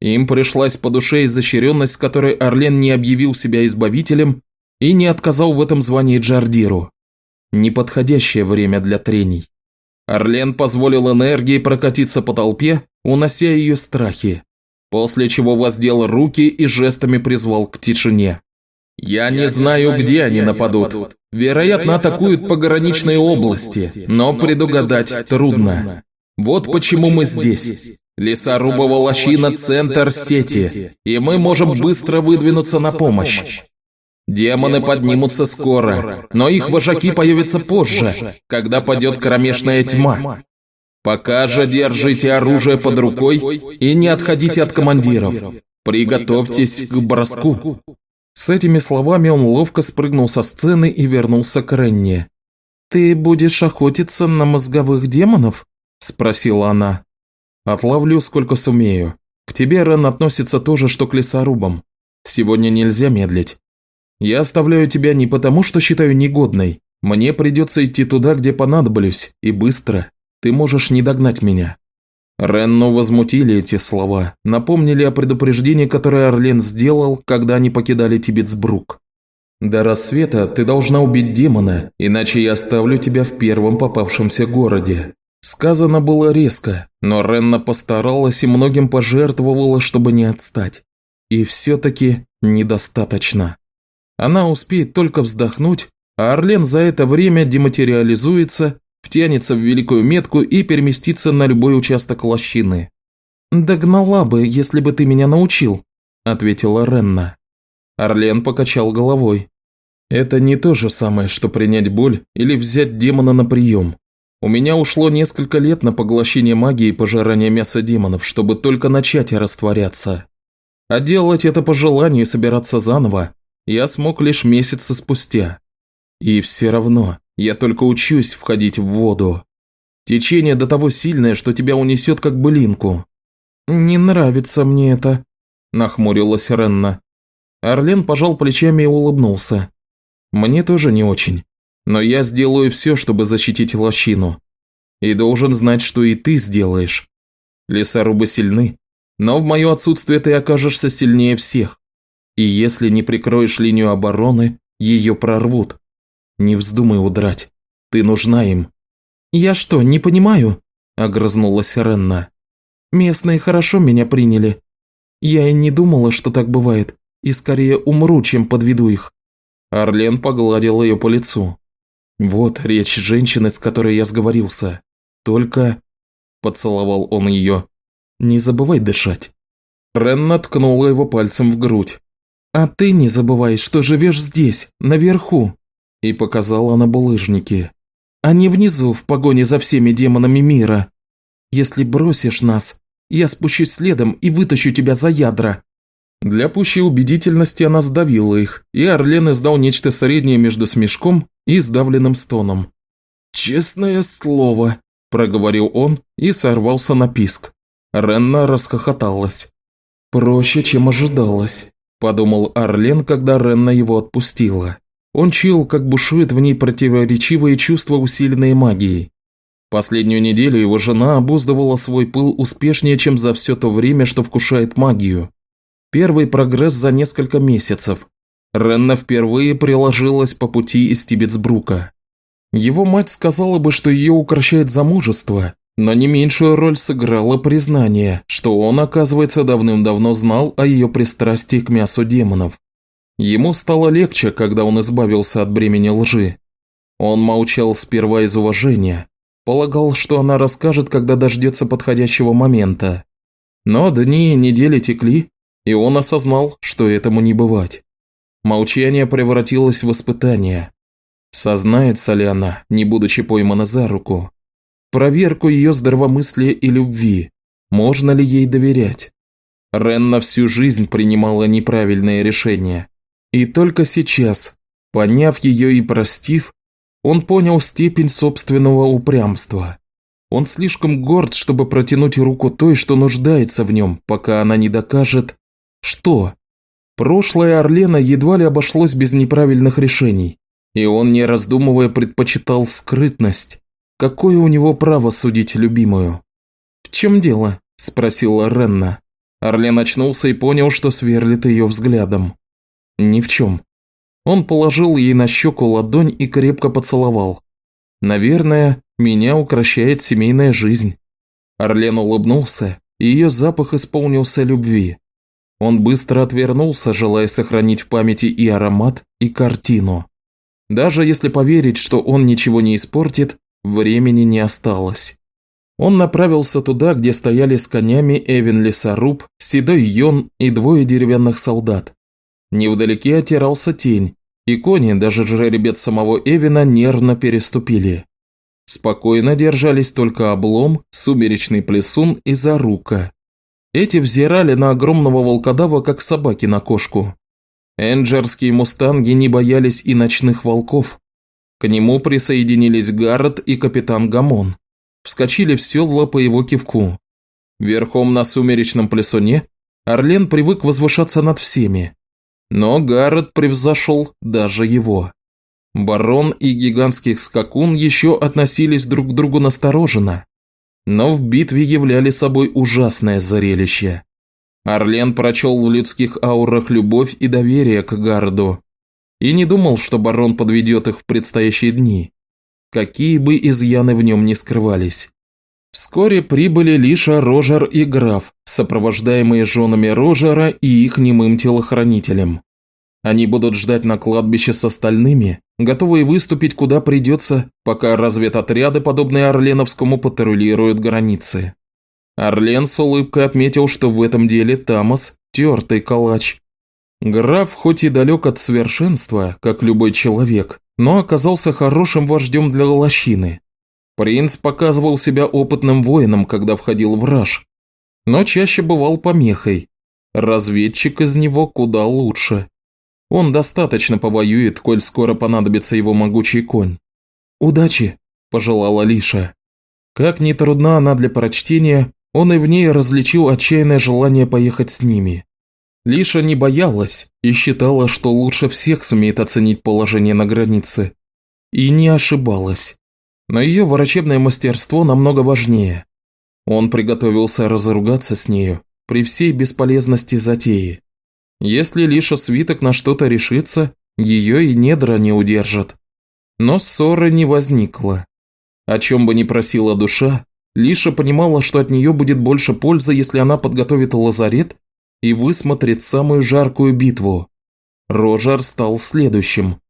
Им пришлась по душе изощренность, с которой Орлен не объявил себя избавителем и не отказал в этом звании Джардиру. Неподходящее время для трений. Орлен позволил энергии прокатиться по толпе, унося ее страхи после чего воздел руки и жестами призвал к тишине. «Я не знаю, где они нападут. Вероятно, атакуют пограничные области, но предугадать трудно. Вот почему мы здесь. Лесорубова лощина – центр сети, и мы можем быстро выдвинуться на помощь. Демоны поднимутся скоро, но их вожаки появятся позже, когда падет кромешная тьма. Пока же держите оружие под рукой и не отходите от командиров. Приготовьтесь к броску». С этими словами он ловко спрыгнул со сцены и вернулся к Ренне. «Ты будешь охотиться на мозговых демонов?» – спросила она. «Отловлю, сколько сумею. К тебе, Рен, относится то же, что к лесорубам. Сегодня нельзя медлить. Я оставляю тебя не потому, что считаю негодной. Мне придется идти туда, где понадоблюсь, и быстро. Ты можешь не догнать меня». Ренну возмутили эти слова, напомнили о предупреждении, которое Орлен сделал, когда они покидали Тибетсбрук. «До рассвета ты должна убить демона, иначе я оставлю тебя в первом попавшемся городе». Сказано было резко, но Ренна постаралась и многим пожертвовала, чтобы не отстать. И все-таки недостаточно. Она успеет только вздохнуть, а Орлен за это время дематериализуется, втянется в великую метку и переместится на любой участок лощины. «Догнала бы, если бы ты меня научил», – ответила Ренна. Орлен покачал головой. «Это не то же самое, что принять боль или взять демона на прием. У меня ушло несколько лет на поглощение магии и пожирание мяса демонов, чтобы только начать растворяться. А делать это по желанию и собираться заново я смог лишь месяца спустя. И все равно, я только учусь входить в воду. Течение до того сильное, что тебя унесет как былинку. «Не нравится мне это», – нахмурилась Ренна. Орлен пожал плечами и улыбнулся. «Мне тоже не очень, но я сделаю все, чтобы защитить лощину. И должен знать, что и ты сделаешь. Лесорубы сильны, но в мое отсутствие ты окажешься сильнее всех. И если не прикроешь линию обороны, ее прорвут. Не вздумай удрать. Ты нужна им». «Я что, не понимаю?» – огрызнулась Ренна. «Местные хорошо меня приняли. Я и не думала, что так бывает, и скорее умру, чем подведу их». Орлен погладил ее по лицу. «Вот речь женщины, с которой я сговорился. Только...» – поцеловал он ее. Не забывай дышать». Ренна ткнула его пальцем в грудь. «А ты не забывай, что живешь здесь, наверху!» И показала на булыжники. «А не внизу, в погоне за всеми демонами мира. Если бросишь нас, я спущусь следом и вытащу тебя за ядра». Для пущей убедительности она сдавила их, и Орлен издал нечто среднее между смешком и сдавленным стоном. «Честное слово», – проговорил он и сорвался на писк. Ренна расхохоталась. «Проще, чем ожидалось», – подумал Арлен, когда Ренна его отпустила. Он чуял, как бушует в ней противоречивые чувства, усиленные магией. Последнюю неделю его жена обуздывала свой пыл успешнее, чем за все то время, что вкушает магию. Первый прогресс за несколько месяцев. Ренна впервые приложилась по пути из Тибетсбрука. Его мать сказала бы, что ее укращает замужество, но не меньшую роль сыграло признание, что он, оказывается, давным-давно знал о ее пристрастии к мясу демонов. Ему стало легче, когда он избавился от бремени лжи. Он молчал сперва из уважения, полагал, что она расскажет, когда дождется подходящего момента. Но дни и недели текли, и он осознал, что этому не бывать. Молчание превратилось в испытание. Сознается ли она, не будучи поймана за руку? Проверку ее здравомыслия и любви, можно ли ей доверять. Ренна всю жизнь принимала неправильные решения. И только сейчас, поняв ее и простив, он понял степень собственного упрямства. Он слишком горд, чтобы протянуть руку той, что нуждается в нем, пока она не докажет, что. Прошлое Орлена едва ли обошлось без неправильных решений, и он, не раздумывая, предпочитал скрытность, Какое у него право судить любимую? «В чем дело?» – спросила Ренна. Орлен очнулся и понял, что сверлит ее взглядом. «Ни в чем». Он положил ей на щеку ладонь и крепко поцеловал. «Наверное, меня укращает семейная жизнь». Орлен улыбнулся, и ее запах исполнился любви. Он быстро отвернулся, желая сохранить в памяти и аромат, и картину. Даже если поверить, что он ничего не испортит, Времени не осталось. Он направился туда, где стояли с конями Эвен Лесоруб, Седой Йон и двое деревянных солдат. Невдалеке отирался тень, и кони, даже жеребец самого Эвена, нервно переступили. Спокойно держались только облом, сумеречный плесун и зарука. Эти взирали на огромного волкодава, как собаки на кошку. Энджерские мустанги не боялись и ночных волков, к нему присоединились Гаррет и капитан Гамон. Вскочили в седло по его кивку. Верхом на сумеречном плесуне Орлен привык возвышаться над всеми, Но Гаррет превзошел даже его. Барон и гигантский скакун еще относились друг к другу настороженно, но в битве являли собой ужасное зрелище. Орлен прочел в людских аурах любовь и доверие к Гарду и не думал, что барон подведет их в предстоящие дни, какие бы изъяны в нем не скрывались. Вскоре прибыли Лиша, Рожер и граф, сопровождаемые женами Рожера и их немым телохранителем. Они будут ждать на кладбище с остальными, готовые выступить куда придется, пока разведотряды, подобные Орленовскому, патрулируют границы. Орлен с улыбкой отметил, что в этом деле Тамас – тертый калач. Граф хоть и далек от совершенства, как любой человек, но оказался хорошим вождем для лощины. Принц показывал себя опытным воином, когда входил в раж, но чаще бывал помехой. Разведчик из него куда лучше. Он достаточно повоюет, коль скоро понадобится его могучий конь. «Удачи!» – пожелала Лиша. Как ни трудна она для прочтения, он и в ней различил отчаянное желание поехать с ними. Лиша не боялась и считала, что лучше всех сумеет оценить положение на границе. И не ошибалась. Но ее врачебное мастерство намного важнее. Он приготовился разругаться с нею при всей бесполезности затеи. Если Лиша свиток на что-то решится, ее и недра не удержат. Но ссоры не возникло. О чем бы ни просила душа, Лиша понимала, что от нее будет больше пользы, если она подготовит лазарет и высмотрит самую жаркую битву. Рожер стал следующим.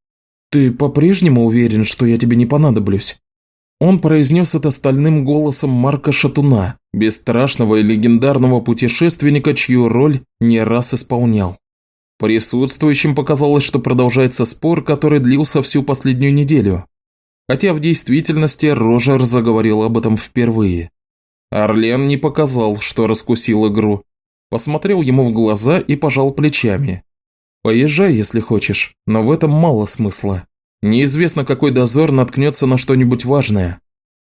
«Ты по-прежнему уверен, что я тебе не понадоблюсь?» Он произнес это стальным голосом Марка Шатуна, бесстрашного и легендарного путешественника, чью роль не раз исполнял. Присутствующим показалось, что продолжается спор, который длился всю последнюю неделю. Хотя в действительности Рожер заговорил об этом впервые. Орлен не показал, что раскусил игру. Посмотрел ему в глаза и пожал плечами. «Поезжай, если хочешь, но в этом мало смысла. Неизвестно, какой дозор наткнется на что-нибудь важное.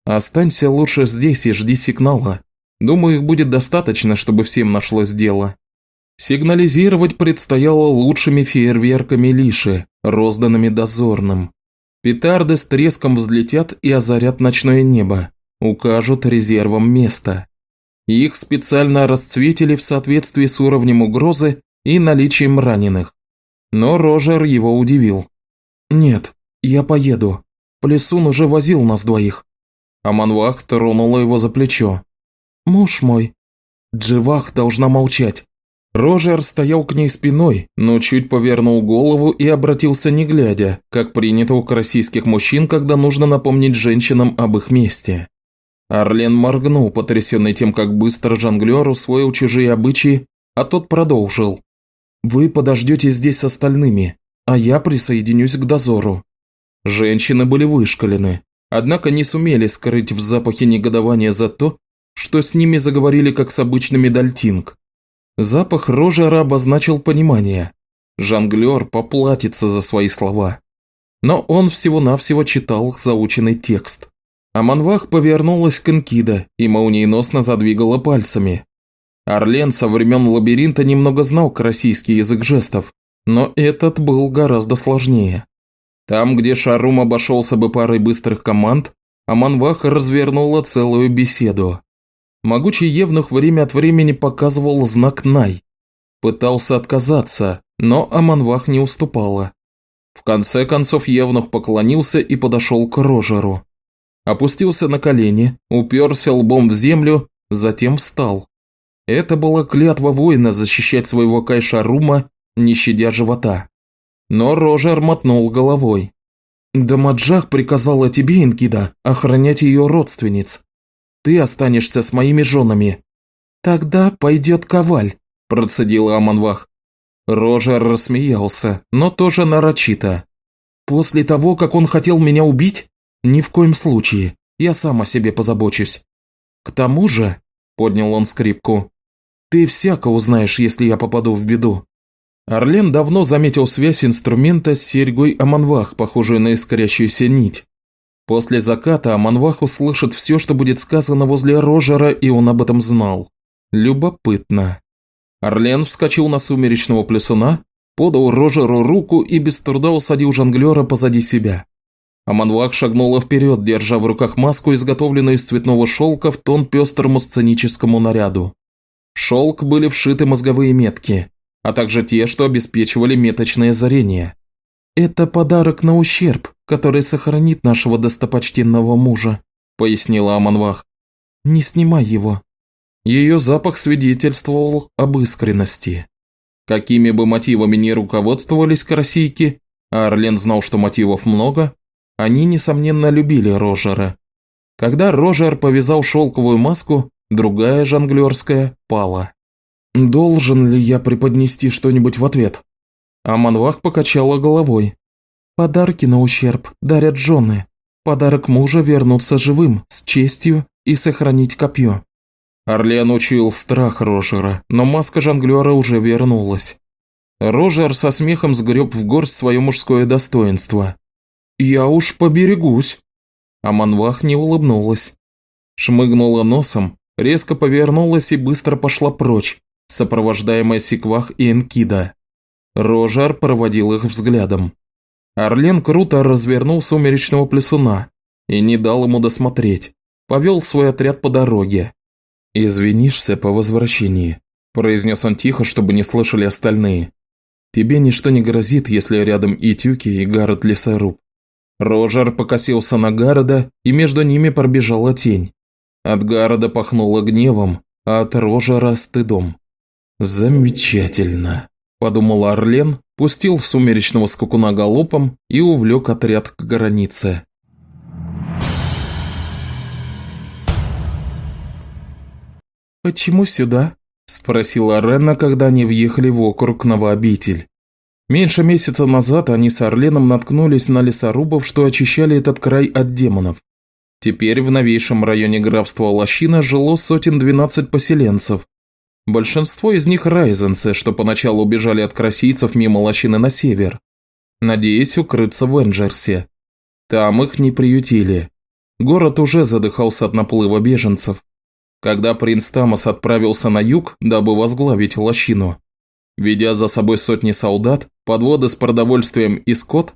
Останься лучше здесь и жди сигнала. Думаю, их будет достаточно, чтобы всем нашлось дело». Сигнализировать предстояло лучшими фейерверками Лиши, розданными дозорным. Петарды с треском взлетят и озарят ночное небо, укажут резервам место. Их специально расцветили в соответствии с уровнем угрозы и наличием раненых. Но Рожер его удивил. «Нет, я поеду. Плесун уже возил нас двоих». Аманвах тронула его за плечо. «Муж мой». Дживах должна молчать. Рожер стоял к ней спиной, но чуть повернул голову и обратился не глядя, как принято у российских мужчин, когда нужно напомнить женщинам об их месте. Орлен моргнул, потрясенный тем, как быстро жонглер усвоил чужие обычаи, а тот продолжил. «Вы подождете здесь с остальными, а я присоединюсь к дозору». Женщины были вышкалены, однако не сумели скрыть в запахе негодования за то, что с ними заговорили как с обычными дальтинг. Запах Рожера обозначил понимание. Жонглер поплатится за свои слова. Но он всего-навсего читал заученный текст. А Манвах повернулась к Энкида и молниеносно задвигала пальцами. Орлен со времен лабиринта немного знал российский язык жестов, но этот был гораздо сложнее. Там, где Шарум обошелся бы парой быстрых команд, Аманвах развернула целую беседу. Могучий Евнух время от времени показывал знак Най. Пытался отказаться, но Аманвах не уступала. В конце концов Евнух поклонился и подошел к Рожеру. Опустился на колени, уперся лбом в землю, затем встал. Это была клятва воина защищать своего Кайшарума, не щадя живота. Но Рожер мотнул головой. «Дамаджах приказала тебе, Инкида, охранять ее родственниц. Ты останешься с моими женами». «Тогда пойдет коваль», – процедила Аманвах. Рожер рассмеялся, но тоже нарочито. «После того, как он хотел меня убить? Ни в коем случае. Я сам о себе позабочусь. К тому же, – поднял он скрипку, – ты всяко узнаешь, если я попаду в беду». Орлен давно заметил связь инструмента с серьгой Аманвах, похожую на искрящуюся нить. После заката Аманвах услышит все, что будет сказано возле Рожера, и он об этом знал. Любопытно. Орлен вскочил на сумеречного плесуна, подал Рожеру руку и без труда усадил жонглера позади себя. Аманвах шагнула вперед, держа в руках маску, изготовленную из цветного шелка в тон пестрому сценическому наряду. В шелк были вшиты мозговые метки, а также те, что обеспечивали меточное озарение. «Это подарок на ущерб, который сохранит нашего достопочтенного мужа», – пояснила Аманвах. «Не снимай его». Ее запах свидетельствовал об искренности. Какими бы мотивами ни руководствовались карасийки, а Орлен знал, что мотивов много, они, несомненно, любили Рожера. Когда Рожер повязал шелковую маску, другая жонглерская пала. «Должен ли я преподнести что-нибудь в ответ?» Аманвах покачала головой. «Подарки на ущерб дарят жены. Подарок мужа вернуться живым, с честью и сохранить копье». Орлен учуял страх Рожера, но маска жонглера уже вернулась. Рожер со смехом сгреб в горсть свое мужское достоинство. «Я уж поберегусь». А Манвах не улыбнулась. Шмыгнула носом, резко повернулась и быстро пошла прочь, сопровождаемая Сиквах и Энкида. Рожар проводил их взглядом. Орлен круто развернул сумеречного плесуна и не дал ему досмотреть. Повел свой отряд по дороге. «Извинишься по возвращении», – произнес он тихо, чтобы не слышали остальные. «Тебе ничто не грозит, если рядом и Тюки, и Гаррет Лесоруб. Рожер покосился на Гарода, и между ними пробежала тень. От Гарода пахнуло гневом, а от Рожера – стыдом. «Замечательно», – подумал Орлен, пустил сумеречного скакуна галопом и увлек отряд к границе. «Почему сюда?» – спросила Ренна, когда они въехали в округ Новообитель. Меньше месяца назад они с Орленом наткнулись на лесорубов, что очищали этот край от демонов. Теперь в новейшем районе графства Лощина жило сотен двенадцать поселенцев. Большинство из них райзенцы, что поначалу убежали от красийцев мимо Лощины на север, надеясь укрыться в Энджерсе. Там их не приютили. Город уже задыхался от наплыва беженцев. Когда принц Тамас отправился на юг, дабы возглавить Лощину, Ведя за собой сотни солдат, подводы с продовольствием и скот,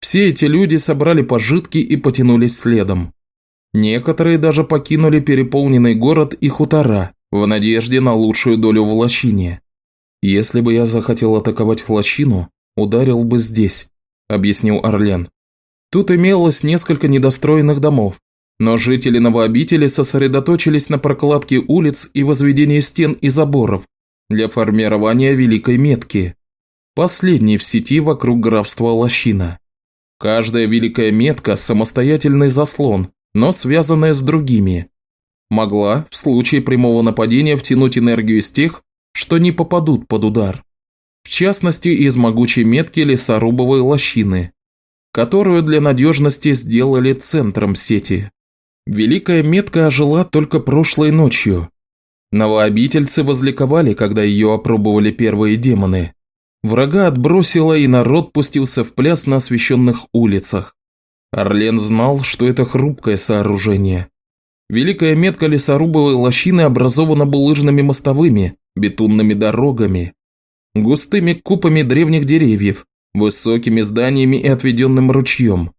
все эти люди собрали пожитки и потянулись следом. Некоторые даже покинули переполненный город и хутора в надежде на лучшую долю в лощине. «Если бы я захотел атаковать лощину, ударил бы здесь», – объяснил Орлен. Тут имелось несколько недостроенных домов, но жители новообители сосредоточились на прокладке улиц и возведении стен и заборов, для формирования Великой Метки, последней в сети вокруг графства Лощина. Каждая Великая Метка – самостоятельный заслон, но связанная с другими. Могла, в случае прямого нападения, втянуть энергию из тех, что не попадут под удар. В частности, из могучей метки лесорубовой лощины, которую для надежности сделали центром сети. Великая метка ожила только прошлой ночью, Новообительцы возликовали, когда ее опробовали первые демоны. Врага отбросило, и народ пустился в пляс на освещенных улицах. Орлен знал, что это хрупкое сооружение. Великая метка лесорубовой лощины образована булыжными мостовыми, бетонными дорогами, густыми купами древних деревьев, высокими зданиями и отведенным ручьем,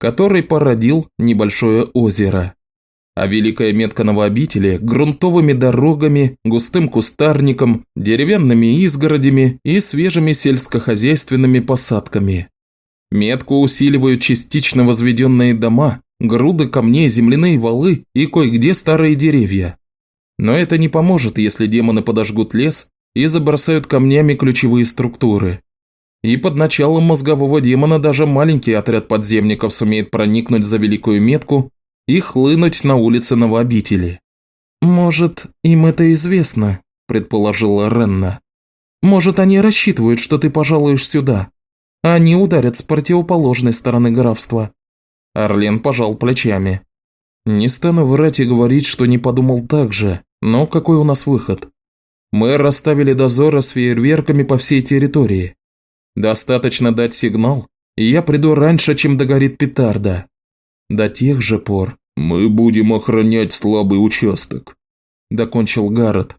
который породил небольшое озеро а великая метка новообители – грунтовыми дорогами, густым кустарником, деревянными изгородями и свежими сельскохозяйственными посадками. Метку усиливают частично возведенные дома, груды камней, земляные валы и кое-где старые деревья. Но это не поможет, если демоны подожгут лес и забросают камнями ключевые структуры. И под началом мозгового демона даже маленький отряд подземников сумеет проникнуть за великую метку и хлынуть на улицы новообители. «Может, им это известно», – предположила Ренна. «Может, они рассчитывают, что ты пожалуешь сюда, а они ударят с противоположной стороны графства». Орлен пожал плечами. «Не стану врать и говорить, что не подумал так же, но какой у нас выход? Мы расставили дозоры с фейерверками по всей территории. Достаточно дать сигнал, и я приду раньше, чем догорит петарда. До тех же пор. «Мы будем охранять слабый участок», – докончил Гаррет.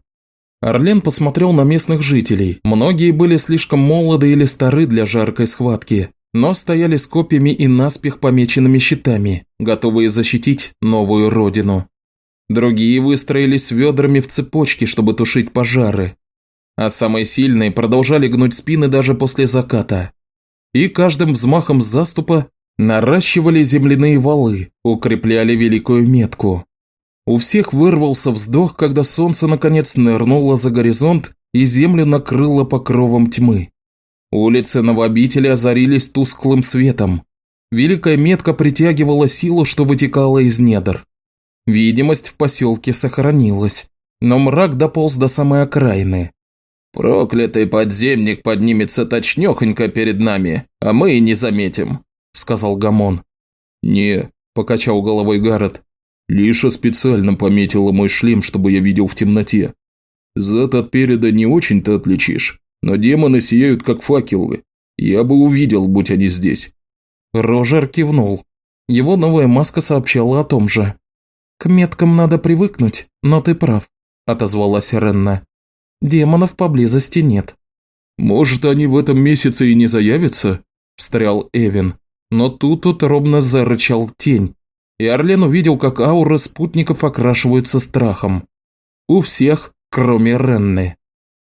Орлен посмотрел на местных жителей. Многие были слишком молоды или стары для жаркой схватки, но стояли с копьями и наспех помеченными щитами, готовые защитить новую родину. Другие выстроились ведрами в цепочке, чтобы тушить пожары. А самые сильные продолжали гнуть спины даже после заката. И каждым взмахом заступа наращивали земляные валы, укрепляли великую метку. У всех вырвался вздох, когда солнце наконец нырнуло за горизонт и землю накрыло покровом тьмы. Улицы новобители озарились тусклым светом. Великая метка притягивала силу, что вытекала из недр. Видимость в поселке сохранилась, но мрак дополз до самой окраины. «Проклятый подземник поднимется точнёхонько перед нами, а мы и не заметим», – сказал Гамон. «Не», – покачал головой Гаррет. «Лиша специально пометила мой шлем, чтобы я видел в темноте. Зад от переда не очень-то отличишь, но демоны сияют как факелы. Я бы увидел, будь они здесь». Рожер кивнул. Его новая маска сообщала о том же. «К меткам надо привыкнуть, но ты прав», – отозвалась Ренна. «Демонов поблизости нет». «Может, они в этом месяце и не заявятся?» – встрял Эвин. Но тут утробно зарычал тень, и Орлен увидел, как ауры спутников окрашиваются страхом. У всех, кроме Ренны.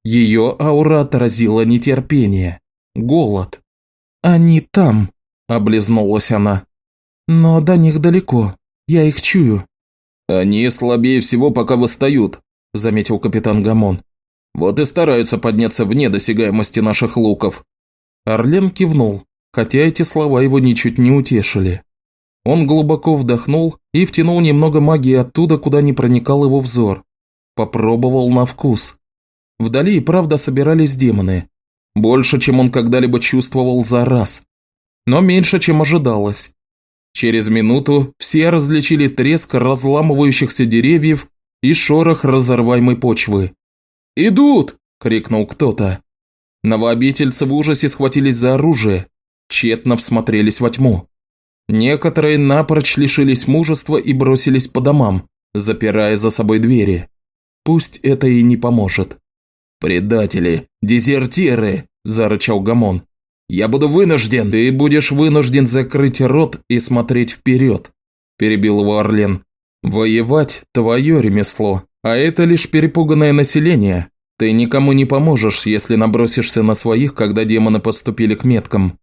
Ее аура отразила нетерпение, голод. «Они там», – облизнулась она. «Но до них далеко, я их чую». «Они слабее всего, пока восстают», – заметил капитан Гамон. «Вот и стараются подняться вне досягаемости наших луков». Орлен кивнул, хотя эти слова его ничуть не утешили. Он глубоко вдохнул и втянул немного магии оттуда, куда не проникал его взор. Попробовал на вкус. Вдали и правда собирались демоны. Больше, чем он когда-либо чувствовал за раз. Но меньше, чем ожидалось. Через минуту все различили треск разламывающихся деревьев и шорох разорваемой почвы. «Идут!» – крикнул кто-то. Новообительцы в ужасе схватились за оружие, тщетно всмотрелись во тьму. Некоторые напрочь лишились мужества и бросились по домам, запирая за собой двери. Пусть это и не поможет. «Предатели! Дезертиры!» – зарычал Гамон. Я буду вынужден!» «Ты будешь вынужден закрыть рот и смотреть вперед», – перебил его Орлен. «Воевать – твое ремесло, а это лишь перепуганное население. Ты никому не поможешь, если набросишься на своих, когда демоны подступили к меткам».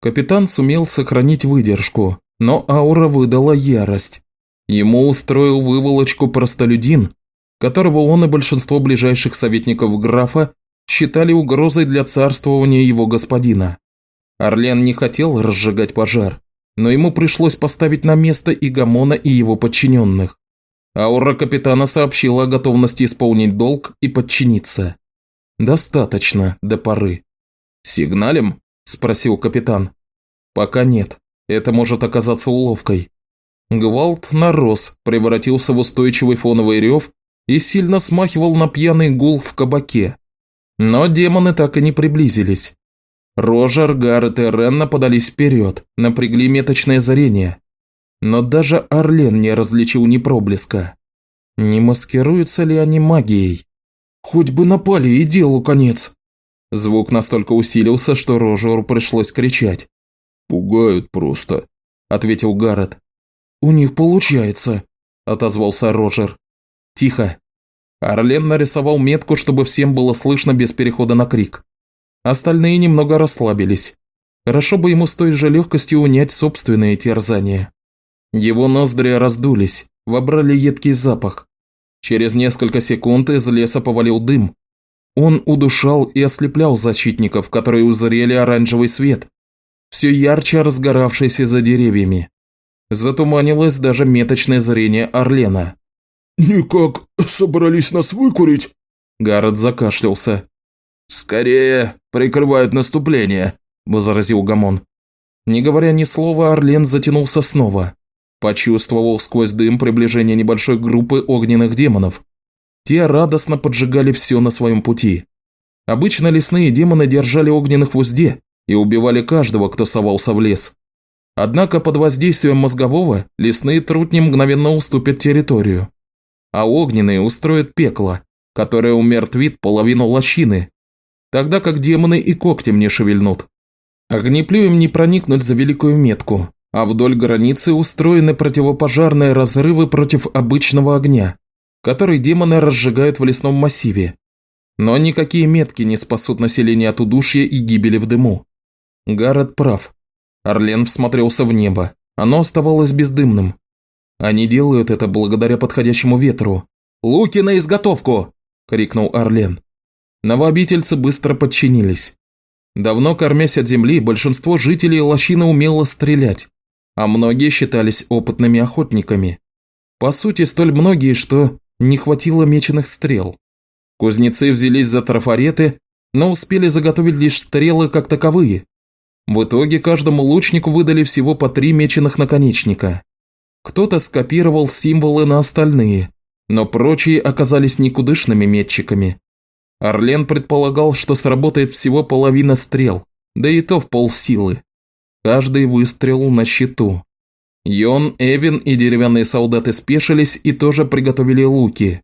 Капитан сумел сохранить выдержку, но аура выдала ярость. Ему устроил выволочку простолюдин, которого он и большинство ближайших советников графа считали угрозой для царствования его господина. Орлен не хотел разжигать пожар, но ему пришлось поставить на место и Гамона, и его подчиненных. Аура капитана сообщила о готовности исполнить долг и подчиниться. Достаточно до поры. «Сигналем?» – спросил капитан. «Пока нет. Это может оказаться уловкой». Гвалт нарос, превратился в устойчивый фоновый рев и сильно смахивал на пьяный гул в кабаке. Но демоны так и не приблизились. Рожер, Гаррет и Ренна подались вперед, напрягли меточное зрение. Но даже Орлен не различил ни проблеска. Не маскируются ли они магией? «Хоть бы напали и делу конец!» Звук настолько усилился, что Рожеру пришлось кричать. «Пугают просто», – ответил Гаррет. «У них получается», – отозвался Рожер. «Тихо, Орлен нарисовал метку, чтобы всем было слышно без перехода на крик. Остальные немного расслабились. Хорошо бы ему с той же легкостью унять собственные терзания. Его ноздри раздулись, вобрали едкий запах. Через несколько секунд из леса повалил дым. Он удушал и ослеплял защитников, которые узрели оранжевый свет, все ярче разгоравшийся за деревьями. Затуманилось даже меточное зрение Орлена. «Никак собрались нас выкурить?» Гаррет закашлялся. «Скорее прикрывают наступление», – возразил Гамон. Не говоря ни слова, Орлен затянулся снова. Почувствовал сквозь дым приближение небольшой группы огненных демонов. Те радостно поджигали все на своем пути. Обычно лесные демоны держали огненных в узде и убивали каждого, кто совался в лес. Однако под воздействием мозгового лесные трутни мгновенно уступят территорию а огненные устроят пекло, которая умертвит половину лощины, тогда как демоны и когтем не шевельнут. Огнеплюем не проникнуть за великую метку, а вдоль границы устроены противопожарные разрывы против обычного огня, который демоны разжигают в лесном массиве. Но никакие метки не спасут население от удушья и гибели в дыму. Гаррет прав. Орлен всмотрелся в небо. Оно оставалось бездымным. Они делают это благодаря подходящему ветру. «Луки на изготовку!» – крикнул Орлен. Новообительцы быстро подчинились. Давно кормясь от земли, большинство жителей лощины умело стрелять, а многие считались опытными охотниками. По сути, столь многие, что не хватило меченых стрел. Кузнецы взялись за трафареты, но успели заготовить лишь стрелы как таковые. В итоге каждому лучнику выдали всего по три меченых наконечника. Кто-то скопировал символы на остальные, но прочие оказались никудышными метчиками. Орлен предполагал, что сработает всего половина стрел, да и то в полсилы. Каждый выстрел на счету. Йон, Эвин и деревянные солдаты спешились и тоже приготовили луки.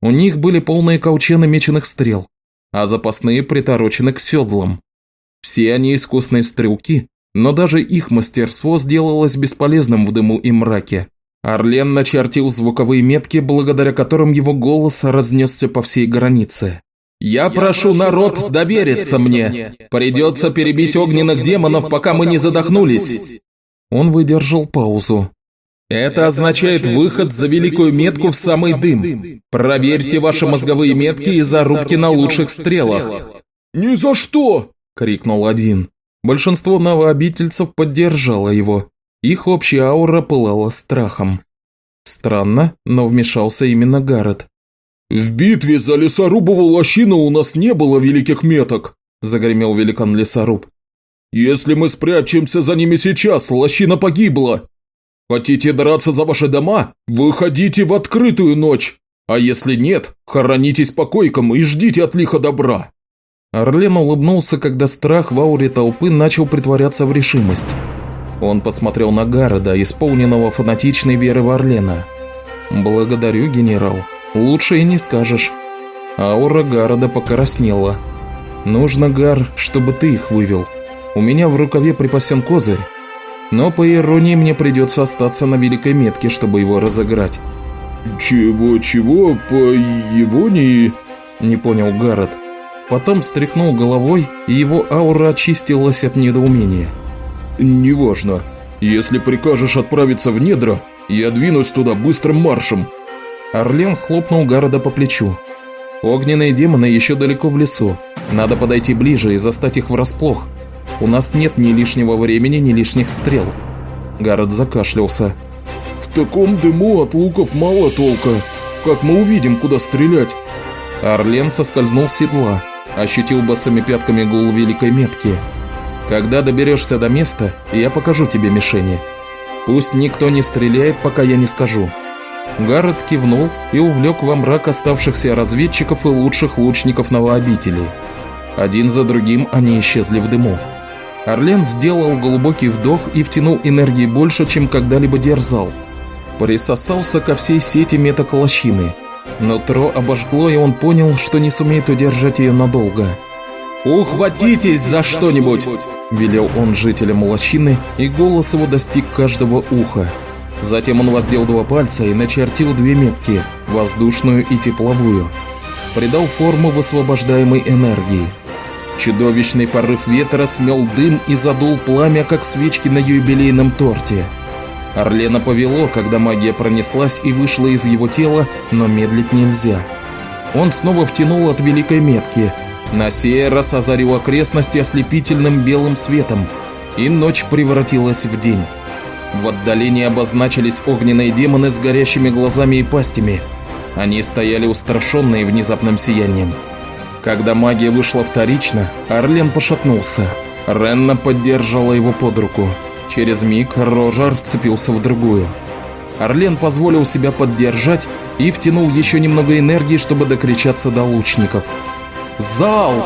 У них были полные колчаны меченых стрел, а запасные приторочены к седлам. Все они искусные стрелки, но даже их мастерство сделалось бесполезным в дыму и мраке. Орлен начертил звуковые метки, благодаря которым его голос разнесся по всей границе. «Я, прошу народ довериться мне. Придется перебить огненных демонов, пока мы не задохнулись». Он выдержал паузу. «Это означает выход за великую метку в самый дым. Проверьте ваши мозговые метки и зарубки на лучших стрелах». «Ни за что!» – крикнул один. Большинство новообительцев поддержало его. Их общая аура пылала страхом. Странно, но вмешался именно Гаррет. «В битве за лесорубову лощину у нас не было великих меток», – загремел великан лесоруб. «Если мы спрячемся за ними сейчас, лощина погибла. Хотите драться за ваши дома? Выходите в открытую ночь. А если нет, хоронитесь по койкам и ждите от лиха добра». Орлен улыбнулся, когда страх в ауре толпы начал притворяться в решимость. Он посмотрел на Гарода, исполненного фанатичной веры в Орлена. «Благодарю, генерал. Лучше и не скажешь». Аура Гарода покраснела. «Нужно, Гар, чтобы ты их вывел. У меня в рукаве припасен козырь. Но, по иронии, мне придется остаться на великой метке, чтобы его разыграть». «Чего-чего? По его не...» Понял Гаррет. Потом встряхнул головой, и его аура очистилась от недоумения. «Неважно. Если прикажешь отправиться в недра, я двинусь туда быстрым маршем». Орлен хлопнул Гарода по плечу. «Огненные демоны еще далеко в лесу. Надо подойти ближе и застать их врасплох. У нас нет ни лишнего времени, ни лишних стрел». Гаррет закашлялся. «В таком дыму от луков мало толка. Как мы увидим, куда стрелять?» Орлен соскользнул с седла, ощутил босыми пятками гул великой метки. «Когда доберешься до места, я покажу тебе мишени. Пусть никто не стреляет, пока я не скажу». Гаррет кивнул и увлек во мрак оставшихся разведчиков и лучших лучников новообителей. Один за другим они исчезли в дыму. Орлен сделал глубокий вдох и втянул энергии больше, чем когда-либо дерзал. Присосался ко всей сети метаколощины – но Тро обожгло, и он понял, что не сумеет удержать ее надолго. «Ухватитесь за что-нибудь!» – велел он жителям лощины, и голос его достиг каждого уха. Затем он воздел два пальца и начертил две метки – воздушную и тепловую. Придал форму высвобождаемой энергии. Чудовищный порыв ветра смел дым и задул пламя, как свечки на юбилейном торте – Орлена повело, когда магия пронеслась и вышла из его тела, но медлить нельзя. Он снова втянул от великой метки. На сей раз озарил окрестности ослепительным белым светом, и ночь превратилась в день. В отдалении обозначились огненные демоны с горящими глазами и пастями. Они стояли устрашенные внезапным сиянием. Когда магия вышла вторично, Орлен пошатнулся. Ренна поддержала его под руку. Через миг Рожар вцепился в другую. Орлен позволил себя поддержать и втянул еще немного энергии, чтобы докричаться до лучников. «Залп!»